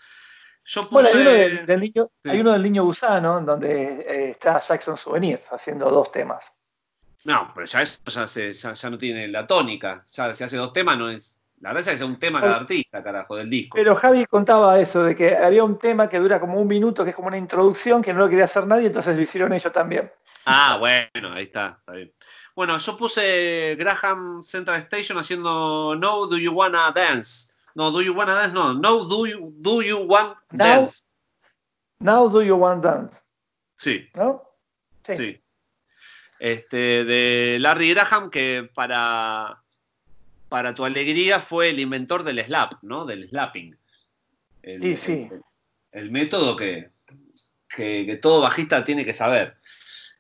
Yo puse. Bueno, hay uno del, del niño, sí. hay uno del niño gusano, en donde eh, está Jackson Souvenirs haciendo dos temas. No, pero ya eso ya, se- ya, ya no tiene la tónica. Ya si hace dos temas no es. La verdad es que es un tema cada artista, carajo, del disco. Pero Javi contaba eso, de que había un tema que dura como un minuto, que es como una introducción, que no lo quería hacer nadie, entonces lo hicieron ellos también. Ah, bueno, ahí está, está bien. Bueno, yo puse Graham Central Station haciendo No Do You Wanna Dance. No, Do You Wanna Dance, no. No Do You, do you Want Dance. Now do you want dance, Sí, ¿no? sí. Este, de Larry Graham, que para, para tu alegría fue el inventor del slap, ¿no? Del slapping. El, Y sí. el- el método que, que- que todo bajista tiene que saber.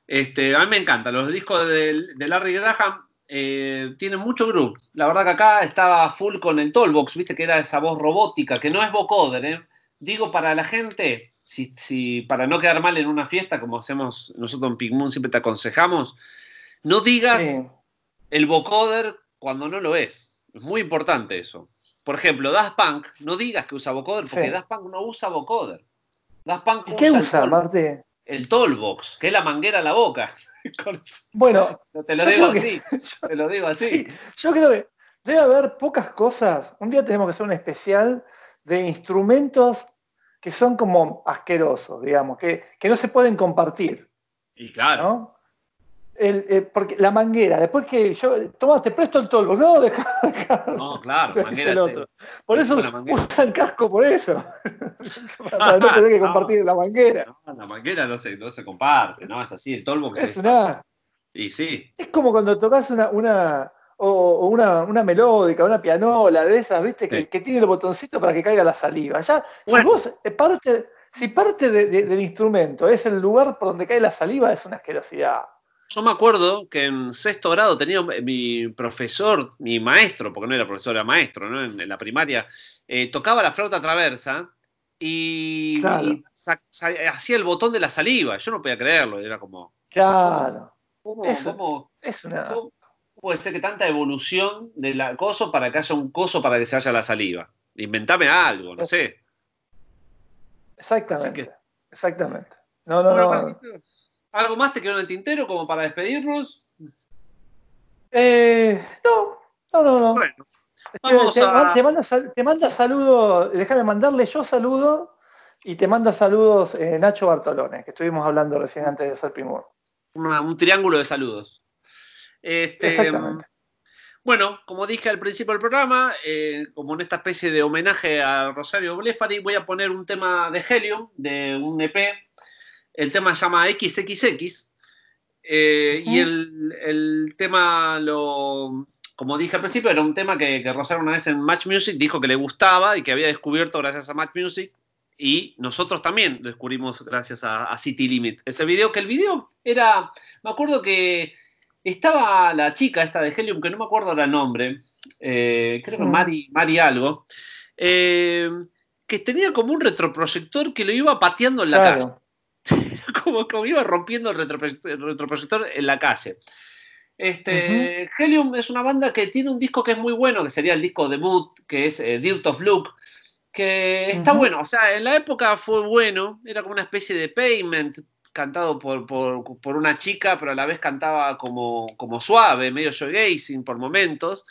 Este, a mí me encantan. Los discos de, de Larry Graham eh, tienen mucho groove. La verdad que acá estaba full con el Tollbox, viste que era esa voz robótica, que no es vocoder. ¿eh? Digo para la gente, si, si- para no quedar mal en una fiesta, como hacemos nosotros en Pink Moon, siempre te aconsejamos, no digas Sí. el vocoder cuando no lo es. Es muy importante eso. Por ejemplo, Daft Punk, no digas que usa vocoder, porque Sí. Daft Punk no usa vocoder. Daft Punk ¿Y qué el usa, toll- Marte? el tollbox, que es la manguera a la boca. <laughs> Bueno, te lo digo así, que- te lo digo <laughs> así. sí, yo creo que debe haber pocas cosas. Un día tenemos que hacer un especial de instrumentos que son como asquerosos, digamos, que, que no se pueden compartir. Y claro, ¿no? El, eh, porque la manguera, después que yo, toma, te presto el tolvo, no, deja, deja. no, claro, <laughs> manguera el otro. Por eso usan casco por eso. <laughs> <laughs> Para no tener que No. compartir la manguera. no, la manguera no se, no se comparte, ¿no? Es así, el tollbox Es es. una, Y sí, es como cuando tocas una, una o, una, una melódica, una pianola de esas, ¿viste? Que, Sí. que tiene el botoncito para que caiga la saliva. Ya, Bueno. si vos eh, parte, si parte de- de- del instrumento es el lugar por donde cae la saliva, es una asquerosidad. Yo me acuerdo que en sexto grado tenía mi profesor, mi maestro, porque no era profesor, era maestro, ¿no? En, en la primaria, eh, tocaba la flauta traversa y, Claro. y sa- sa- hacía el botón de la saliva. Yo no podía creerlo, era como, Claro, ¿cómo, Eso. cómo- es una. cómo puede ser que tanta evolución del coso para que haya un coso para que se vaya la saliva? Inventame algo, no sé. Exactamente. Exactamente. No, no, Bueno, no. Marquitos, ¿Algo más te quedó en el tintero como para despedirnos? Eh, no, no, no, no. Bueno, Te- vamos te, a- te manda, sal- te manda saludos, déjame mandarle yo saludo y te manda saludos eh, Nacho Bartolone, que estuvimos hablando recién antes de hacer Primor. una- un triángulo de saludos. Este, Exactamente. Bueno, como dije al principio del programa, eh, como en esta especie de homenaje a Rosario Blefari, voy a poner un tema de Helium, de un EP. El tema se llama XXX. eh, Y Ujú. el, el tema, lo, como dije al principio, era un tema que, que Rosario una vez en Match Music dijo que le gustaba y que había descubierto gracias a Match Music. Y nosotros también lo descubrimos gracias a, a City Limit. Ese video, que el video era, me acuerdo que estaba la chica esta de Helium, que no me acuerdo el nombre, eh, creo que. Mari, Mari algo, eh, que tenía como un retroproyector que lo iba pateando en la. Claro. <laughs> Como, como iba rompiendo el retroproyector, en la calle. Este, Helium es una banda que tiene un disco que es muy bueno, que sería el disco debut, que es eh, Dirt of Look, que está Ujú. bueno. O sea, en la época fue bueno, era como una especie de payment cantado por, por- por una chica, pero a la vez cantaba como, como suave, medio shoegazing por momentos.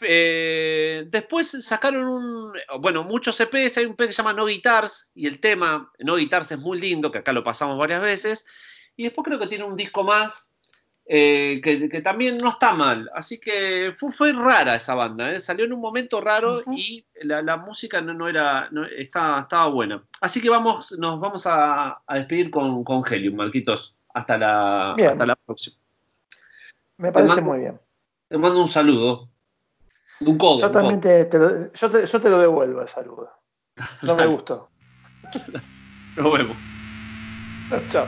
Eh, después sacaron un, bueno, muchos EPs, hay un EP que se llama No Guitars, y el tema No Guitars es muy lindo, que acá lo pasamos varias veces, y después creo que tiene un disco más, eh, que, que también no está mal. Así que fue, fue rara esa banda, ¿eh? salió en un momento raro y la, la música no, no era, no- estaba, estaba buena. Así que vamos, nos vamos a, a despedir con, con Helium, Marquitos. Hasta la, Bien. hasta la próxima. Me parece mando- muy bien. Te mando un saludo. Un codo. Yo un también codo. te, te lo, yo te, yo te lo devuelvo el saludo. <laughs> No me gustó. Nos vemos. Chao.